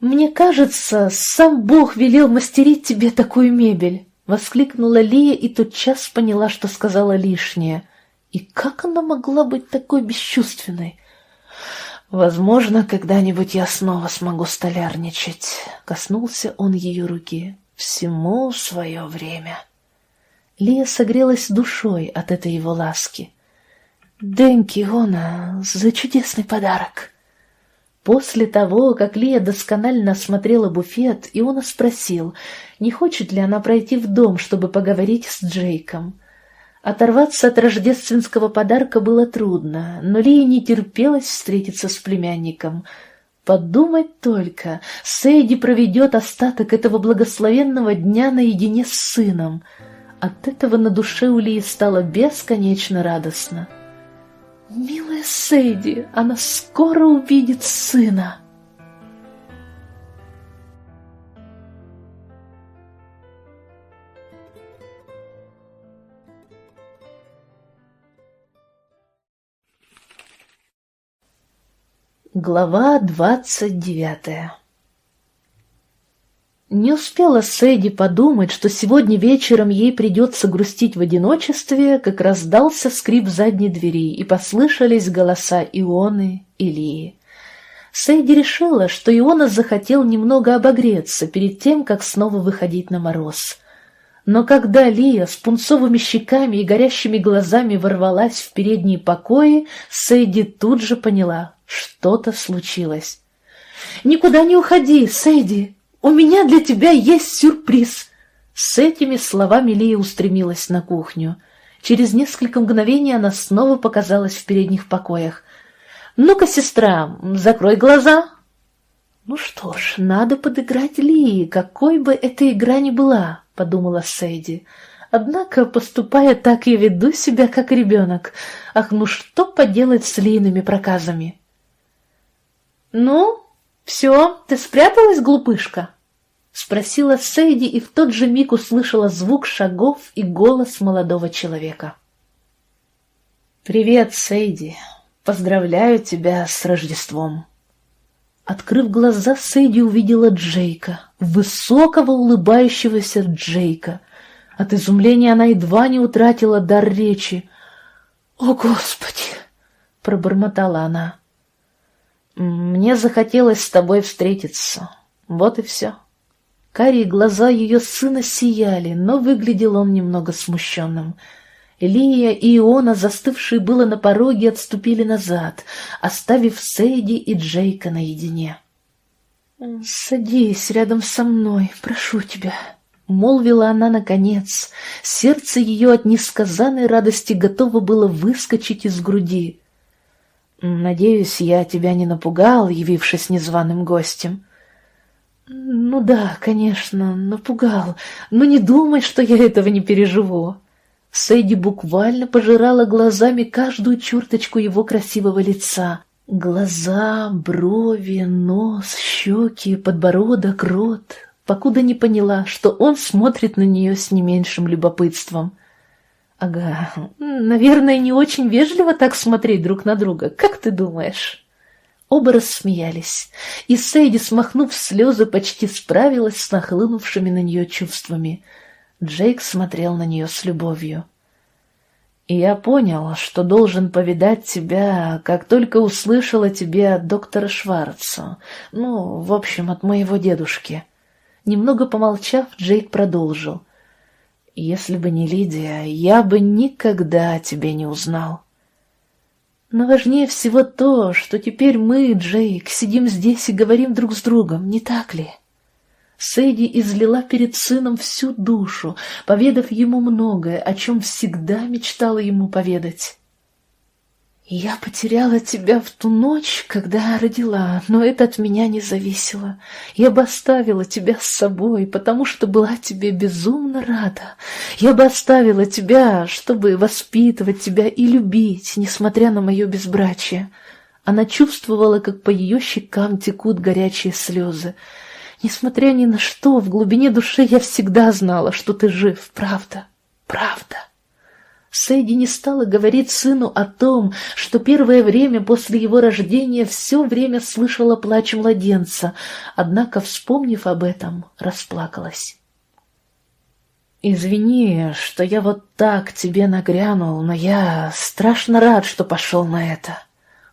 «Мне кажется, сам Бог велел мастерить тебе такую мебель!» — воскликнула Лия и тотчас поняла, что сказала лишнее. И как она могла быть такой бесчувственной? Возможно, когда-нибудь я снова смогу столярничать. Коснулся он ее руки. Всему свое время. Лия согрелась душой от этой его ласки. «Деньки, Она, за чудесный подарок!» После того, как Лия досконально осмотрела буфет, Иона спросил, не хочет ли она пройти в дом, чтобы поговорить с Джейком. Оторваться от рождественского подарка было трудно, но Лии не терпелось встретиться с племянником. Подумать только, Сейди проведет остаток этого благословенного дня наедине с сыном. От этого на душе у Лии стало бесконечно радостно. «Милая Сейди, она скоро увидит сына!» Глава двадцать девятая Не успела Сэдди подумать, что сегодня вечером ей придется грустить в одиночестве, как раздался скрип задней двери, и послышались голоса Ионы и Лии. Сэйди решила, что Иона захотел немного обогреться перед тем, как снова выходить на мороз. Но когда Лия с пунцовыми щеками и горящими глазами ворвалась в передние покои, Сэйди тут же поняла, что-то случилось. «Никуда не уходи, Сэйди! У меня для тебя есть сюрприз!» С этими словами Лия устремилась на кухню. Через несколько мгновений она снова показалась в передних покоях. «Ну-ка, сестра, закрой глаза!» «Ну что ж, надо подыграть Лии, какой бы эта игра ни была», — подумала Сэйди. «Однако, поступая так, я веду себя как ребенок. Ах, ну что поделать с Лийными проказами?» «Ну, все, ты спряталась, глупышка?» — спросила Сейди и в тот же миг услышала звук шагов и голос молодого человека. «Привет, Сейди. Поздравляю тебя с Рождеством». Открыв глаза, Сейди увидела Джейка, высокого улыбающегося Джейка. От изумления она едва не утратила дар речи. «О, Господи!» — пробормотала она. Мне захотелось с тобой встретиться. Вот и все. Карие глаза ее сына сияли, но выглядел он немного смущенным. Лия и Иона, застывшие было на пороге, отступили назад, оставив Сейди и Джейка наедине. «Садись рядом со мной, прошу тебя», — молвила она наконец. Сердце ее от несказанной радости готово было выскочить из груди. «Надеюсь, я тебя не напугал, явившись незваным гостем?» «Ну да, конечно, напугал, но не думай, что я этого не переживу». Сэдди буквально пожирала глазами каждую черточку его красивого лица. Глаза, брови, нос, щеки, подбородок, рот, покуда не поняла, что он смотрит на нее с не меньшим любопытством. Ага, наверное, не очень вежливо так смотреть друг на друга, как ты думаешь? Оба рассмеялись, и Сейди, смахнув слезы, почти справилась с нахлынувшими на нее чувствами. Джейк смотрел на нее с любовью. «Я понял, что должен повидать тебя, как только услышал о тебе от доктора Шварца. Ну, в общем, от моего дедушки». Немного помолчав, Джейк продолжил. Если бы не Лидия, я бы никогда о тебе не узнал. Но важнее всего то, что теперь мы, Джейк, сидим здесь и говорим друг с другом, не так ли? Сэдди излила перед сыном всю душу, поведав ему многое, о чем всегда мечтала ему поведать. «Я потеряла тебя в ту ночь, когда родила, но это от меня не зависело. Я бы оставила тебя с собой, потому что была тебе безумно рада. Я бы оставила тебя, чтобы воспитывать тебя и любить, несмотря на мое безбрачие». Она чувствовала, как по ее щекам текут горячие слезы. «Несмотря ни на что, в глубине души я всегда знала, что ты жив, правда, правда». Сэдди не стала говорить сыну о том, что первое время после его рождения все время слышала плач младенца, однако, вспомнив об этом, расплакалась. «Извини, что я вот так тебе нагрянул, но я страшно рад, что пошел на это.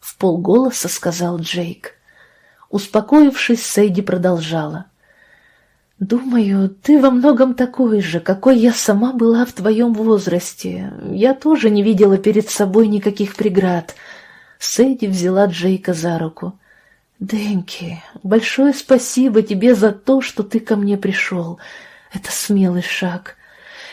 в полголоса сказал Джейк. Успокоившись, Сейди продолжала. «Думаю, ты во многом такой же, какой я сама была в твоем возрасте. Я тоже не видела перед собой никаких преград». Сейди взяла Джейка за руку. «Дэнки, большое спасибо тебе за то, что ты ко мне пришел. Это смелый шаг.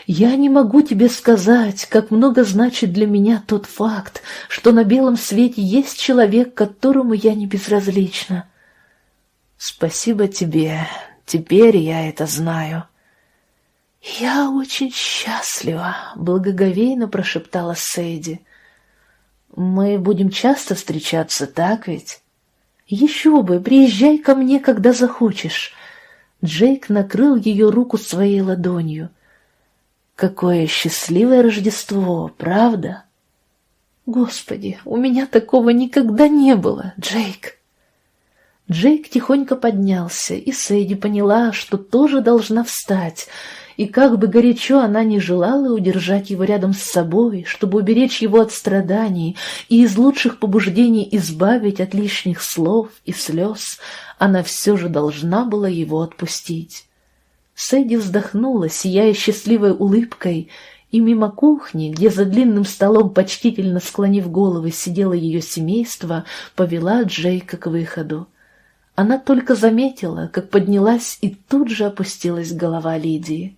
Я не могу тебе сказать, как много значит для меня тот факт, что на белом свете есть человек, которому я не безразлична». «Спасибо тебе, Теперь я это знаю. «Я очень счастлива», — благоговейно прошептала Сейди. «Мы будем часто встречаться, так ведь?» «Еще бы, приезжай ко мне, когда захочешь». Джейк накрыл ее руку своей ладонью. «Какое счастливое Рождество, правда?» «Господи, у меня такого никогда не было, Джейк!» Джейк тихонько поднялся, и Сэйди поняла, что тоже должна встать, и как бы горячо она не желала удержать его рядом с собой, чтобы уберечь его от страданий и из лучших побуждений избавить от лишних слов и слез, она все же должна была его отпустить. Сэйди вздохнула, сияя счастливой улыбкой, и мимо кухни, где за длинным столом, почтительно склонив головы, сидело ее семейство, повела Джейка к выходу. Она только заметила, как поднялась и тут же опустилась голова Лидии.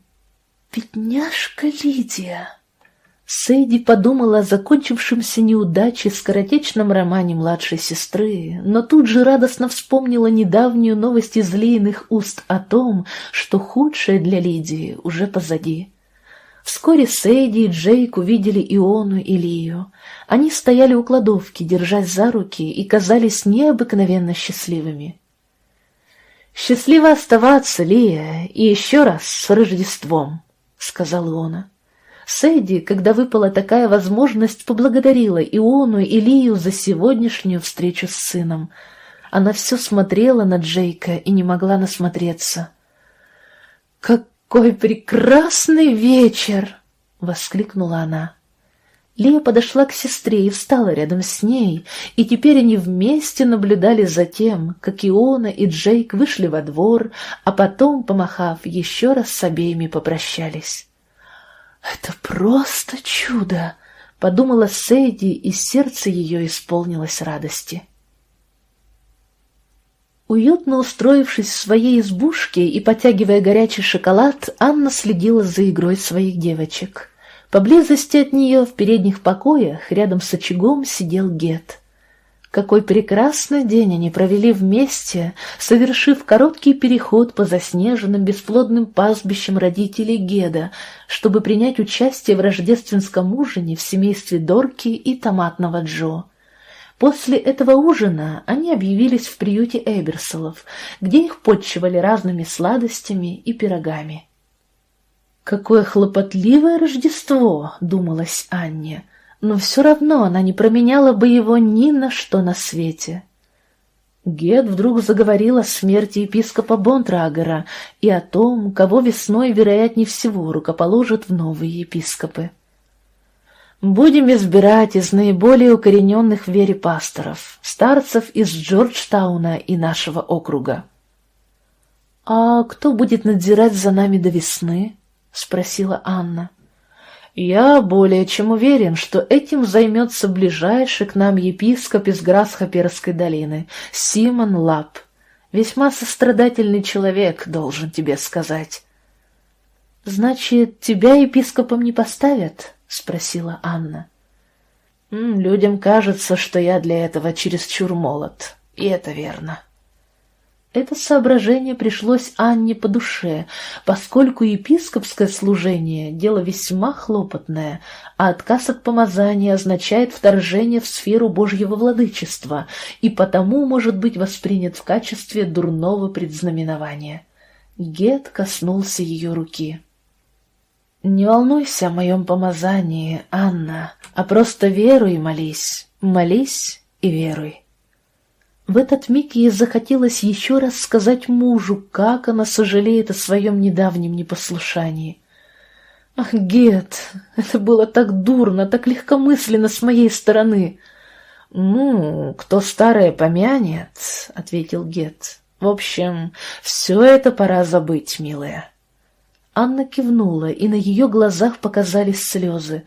«Бедняжка Лидия!» Сэйди подумала о закончившемся неудаче скоротечном романе младшей сестры, но тут же радостно вспомнила недавнюю новость из Лейных уст о том, что худшее для Лидии уже позади. Вскоре Сэйди и Джейк увидели Иону и Лию. Они стояли у кладовки, держась за руки, и казались необыкновенно счастливыми. «Счастливо оставаться, Лия, и еще раз с Рождеством», — сказал Иона. Сэдди, когда выпала такая возможность, поблагодарила Иону и Лию за сегодняшнюю встречу с сыном. Она все смотрела на Джейка и не могла насмотреться. «Какой прекрасный вечер!» — воскликнула она. Лия подошла к сестре и встала рядом с ней, и теперь они вместе наблюдали за тем, как Иона и Джейк вышли во двор, а потом, помахав, еще раз с обеими попрощались. «Это просто чудо!» — подумала Сейди, и сердце ее исполнилось радости. Уютно устроившись в своей избушке и потягивая горячий шоколад, Анна следила за игрой своих девочек — Поблизости от нее в передних покоях рядом с очагом сидел Гет. Какой прекрасный день они провели вместе, совершив короткий переход по заснеженным бесплодным пастбищам родителей Геда, чтобы принять участие в рождественском ужине в семействе Дорки и томатного Джо. После этого ужина они объявились в приюте Эберсолов, где их подчивали разными сладостями и пирогами. «Какое хлопотливое Рождество!» — думалась Анне, но все равно она не променяла бы его ни на что на свете. Гет вдруг заговорил о смерти епископа Бонтрагера и о том, кого весной, вероятнее всего, рукоположат в новые епископы. «Будем избирать из наиболее укорененных в вере пасторов, старцев из Джорджтауна и нашего округа». «А кто будет надзирать за нами до весны?» — спросила Анна. «Я более чем уверен, что этим займется ближайший к нам епископ из Грасхоперской долины, Симон Лап. Весьма сострадательный человек, должен тебе сказать». «Значит, тебя епископом не поставят?» — спросила Анна. «Людям кажется, что я для этого чересчур молод, и это верно». Это соображение пришлось Анне по душе, поскольку епископское служение – дело весьма хлопотное, а отказ от помазания означает вторжение в сферу Божьего владычества и потому может быть воспринят в качестве дурного предзнаменования. Гет коснулся ее руки. «Не волнуйся о моем помазании, Анна, а просто веруй и молись, молись и веруй». В этот миг ей захотелось еще раз сказать мужу, как она сожалеет о своем недавнем непослушании. «Ах, Гет, это было так дурно, так легкомысленно с моей стороны!» «Ну, кто старое помянет», — ответил Гет. «В общем, все это пора забыть, милая». Анна кивнула, и на ее глазах показались слезы.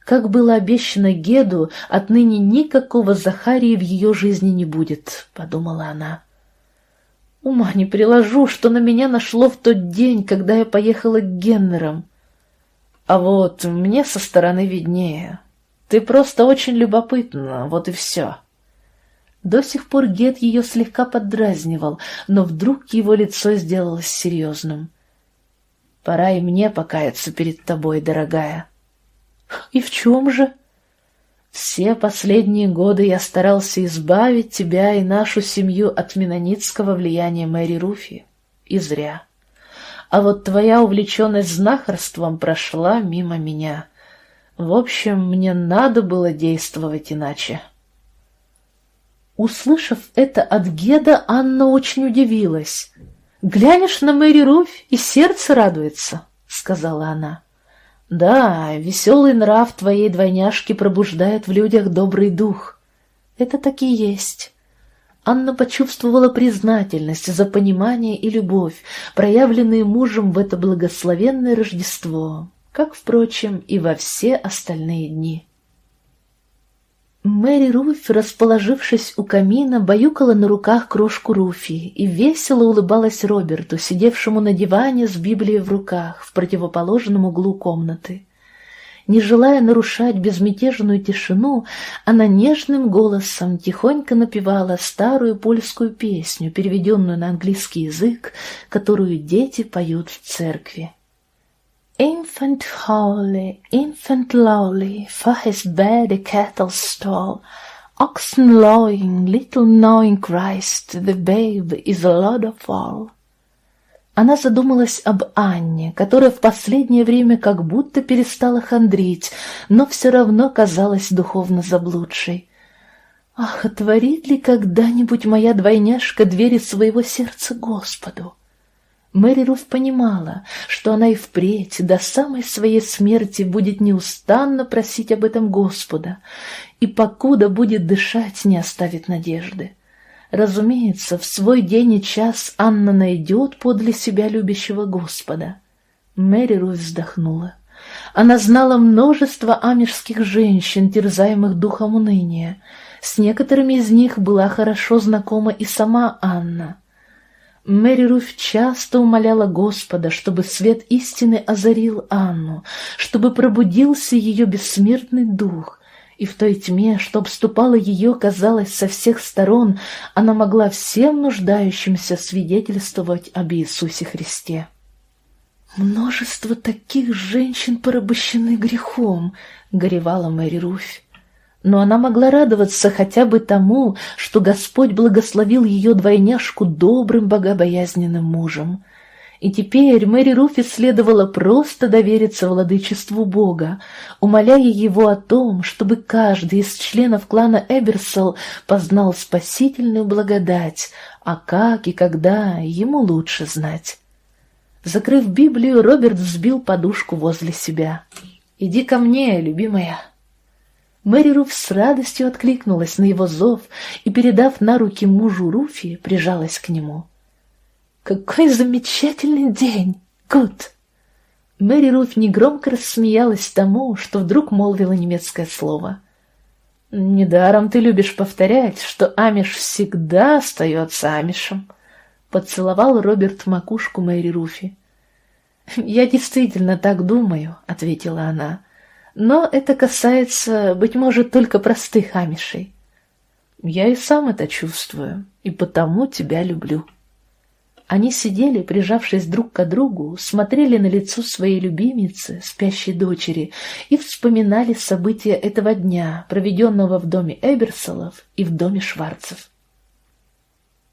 Как было обещано Геду, отныне никакого Захарии в ее жизни не будет, — подумала она. Ума не приложу, что на меня нашло в тот день, когда я поехала к Геннерам. А вот мне со стороны виднее. Ты просто очень любопытна, вот и все. До сих пор Гет ее слегка поддразнивал, но вдруг его лицо сделалось серьезным. Пора и мне покаяться перед тобой, дорогая. И в чем же? Все последние годы я старался избавить тебя и нашу семью от менонитского влияния Мэри Руфи. И зря. А вот твоя увлеченность знахарством прошла мимо меня. В общем, мне надо было действовать иначе. Услышав это от Геда, Анна очень удивилась. «Глянешь на Мэри Руфь, и сердце радуется», — сказала она. «Да, веселый нрав твоей двойняшки пробуждает в людях добрый дух. Это так и есть». Анна почувствовала признательность за понимание и любовь, проявленные мужем в это благословенное Рождество, как, впрочем, и во все остальные дни. Мэри Руфь, расположившись у камина, баюкала на руках крошку Руфи и весело улыбалась Роберту, сидевшему на диване с Библией в руках в противоположном углу комнаты. Не желая нарушать безмятежную тишину, она нежным голосом тихонько напевала старую польскую песню, переведенную на английский язык, которую дети поют в церкви. Infant holy, infant lowly, for his bed the cattle stall, oxen lowing, little knowing Christ, the babe is Lord of all. Она задумалась об Анне, которая в последнее время как будто перестала хандрить, но все равно казалась духовно заблудшей. Ах, отворит ли когда-нибудь моя двойняшка двери своего сердца Господу? Мэри Руф понимала, что она и впредь до самой своей смерти будет неустанно просить об этом Господа, и покуда будет дышать, не оставит надежды. Разумеется, в свой день и час Анна найдет подле себя любящего Господа. Мэри Руф вздохнула. Она знала множество амежских женщин, терзаемых духом уныния. С некоторыми из них была хорошо знакома и сама Анна. Мэри Руф часто умоляла Господа, чтобы свет истины озарил Анну, чтобы пробудился ее бессмертный дух, и в той тьме, что обступала ее, казалось, со всех сторон, она могла всем нуждающимся свидетельствовать об Иисусе Христе. «Множество таких женщин порабощены грехом», — горевала Мэри Руфь но она могла радоваться хотя бы тому, что Господь благословил ее двойняшку добрым богобоязненным мужем. И теперь Мэри Руфи следовало просто довериться владычеству Бога, умоляя его о том, чтобы каждый из членов клана Эберсол познал спасительную благодать, а как и когда ему лучше знать. Закрыв Библию, Роберт взбил подушку возле себя. «Иди ко мне, любимая», Мэри Руф с радостью откликнулась на его зов и, передав на руки мужу Руфи, прижалась к нему. «Какой замечательный день! Гуд!» Мэри Руф негромко рассмеялась тому, что вдруг молвила немецкое слово. «Недаром ты любишь повторять, что Амиш всегда остается Амишем», — поцеловал Роберт макушку Мэри Руфи. «Я действительно так думаю», — ответила она. Но это касается, быть может, только простых амишей. Я и сам это чувствую, и потому тебя люблю. Они сидели, прижавшись друг к другу, смотрели на лицо своей любимицы, спящей дочери, и вспоминали события этого дня, проведенного в доме Эберсолов и в доме Шварцев.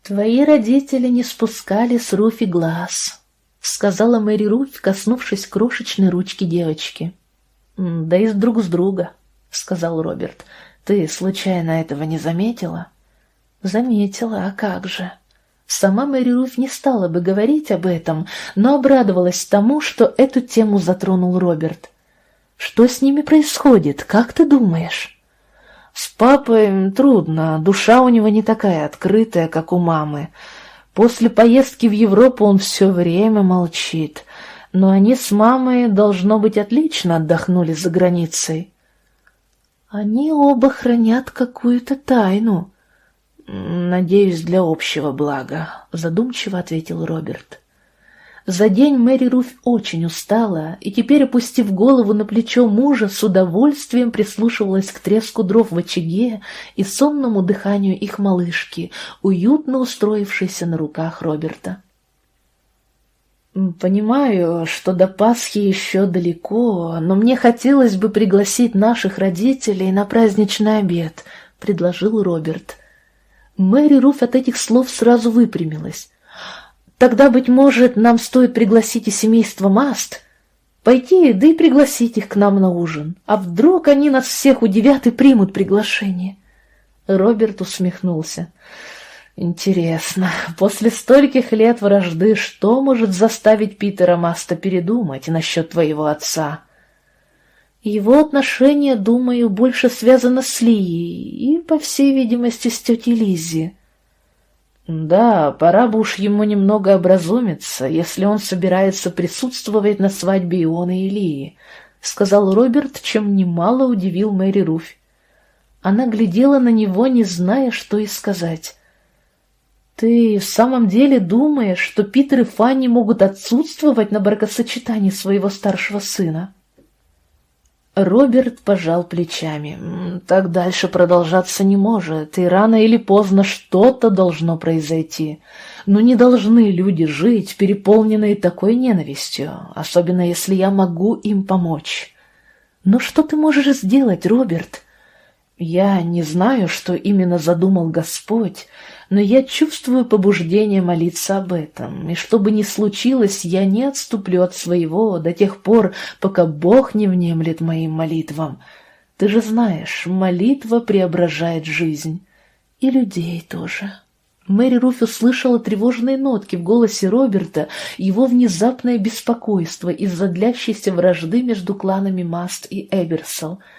«Твои родители не спускали с Руфи глаз», — сказала Мэри Руфь, коснувшись крошечной ручки девочки. «Да из друг с друга», — сказал Роберт. «Ты случайно этого не заметила?» «Заметила, а как же?» Сама Мэри Руф не стала бы говорить об этом, но обрадовалась тому, что эту тему затронул Роберт. «Что с ними происходит, как ты думаешь?» С папой трудно, душа у него не такая открытая, как у мамы. После поездки в Европу он все время молчит, но они с мамой, должно быть, отлично отдохнули за границей. Они оба хранят какую-то тайну. Надеюсь, для общего блага, задумчиво ответил Роберт. За день Мэри Руфь очень устала, и теперь, опустив голову на плечо мужа, с удовольствием прислушивалась к треску дров в очаге и сонному дыханию их малышки, уютно устроившейся на руках Роберта. «Понимаю, что до Пасхи еще далеко, но мне хотелось бы пригласить наших родителей на праздничный обед», — предложил Роберт. Мэри Руф от этих слов сразу выпрямилась. Тогда, быть может, нам стоит пригласить и семейство Маст? Пойти, да и пригласить их к нам на ужин. А вдруг они нас всех удивят и примут приглашение?» Роберт усмехнулся. «Интересно, после стольких лет вражды, что может заставить Питера Маста передумать насчет твоего отца?» Его отношение, думаю, больше связано с Лией и, по всей видимости, с тетей Лиззи. Да, пора бы уж ему немного образумиться, если он собирается присутствовать на свадьбе Ионы и Лии, сказал Роберт, чем немало удивил Мэри Руфь. Она глядела на него, не зная, что и сказать. «Ты в самом деле думаешь, что Питер и Фанни могут отсутствовать на бракосочетании своего старшего сына?» Роберт пожал плечами. «Так дальше продолжаться не может, и рано или поздно что-то должно произойти. Но не должны люди жить, переполненные такой ненавистью, особенно если я могу им помочь. Но что ты можешь сделать, Роберт?» «Я не знаю, что именно задумал Господь, но я чувствую побуждение молиться об этом, и что бы ни случилось, я не отступлю от своего до тех пор, пока Бог не внемлет моим молитвам. Ты же знаешь, молитва преображает жизнь. И людей тоже». Мэри Руф услышала тревожные нотки в голосе Роберта, его внезапное беспокойство из-за длящейся вражды между кланами Маст и Эберсел —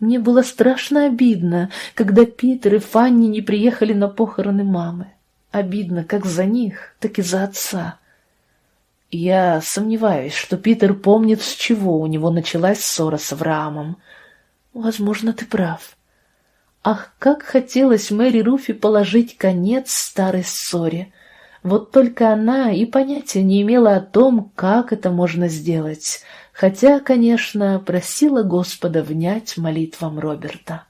мне было страшно обидно, когда Питер и Фанни не приехали на похороны мамы. Обидно как за них, так и за отца. Я сомневаюсь, что Питер помнит, с чего у него началась ссора с Авраамом. Возможно, ты прав. Ах, как хотелось Мэри Руфи положить конец старой ссоре. Вот только она и понятия не имела о том, как это можно сделать — хотя, конечно, просила Господа внять молитвам Роберта.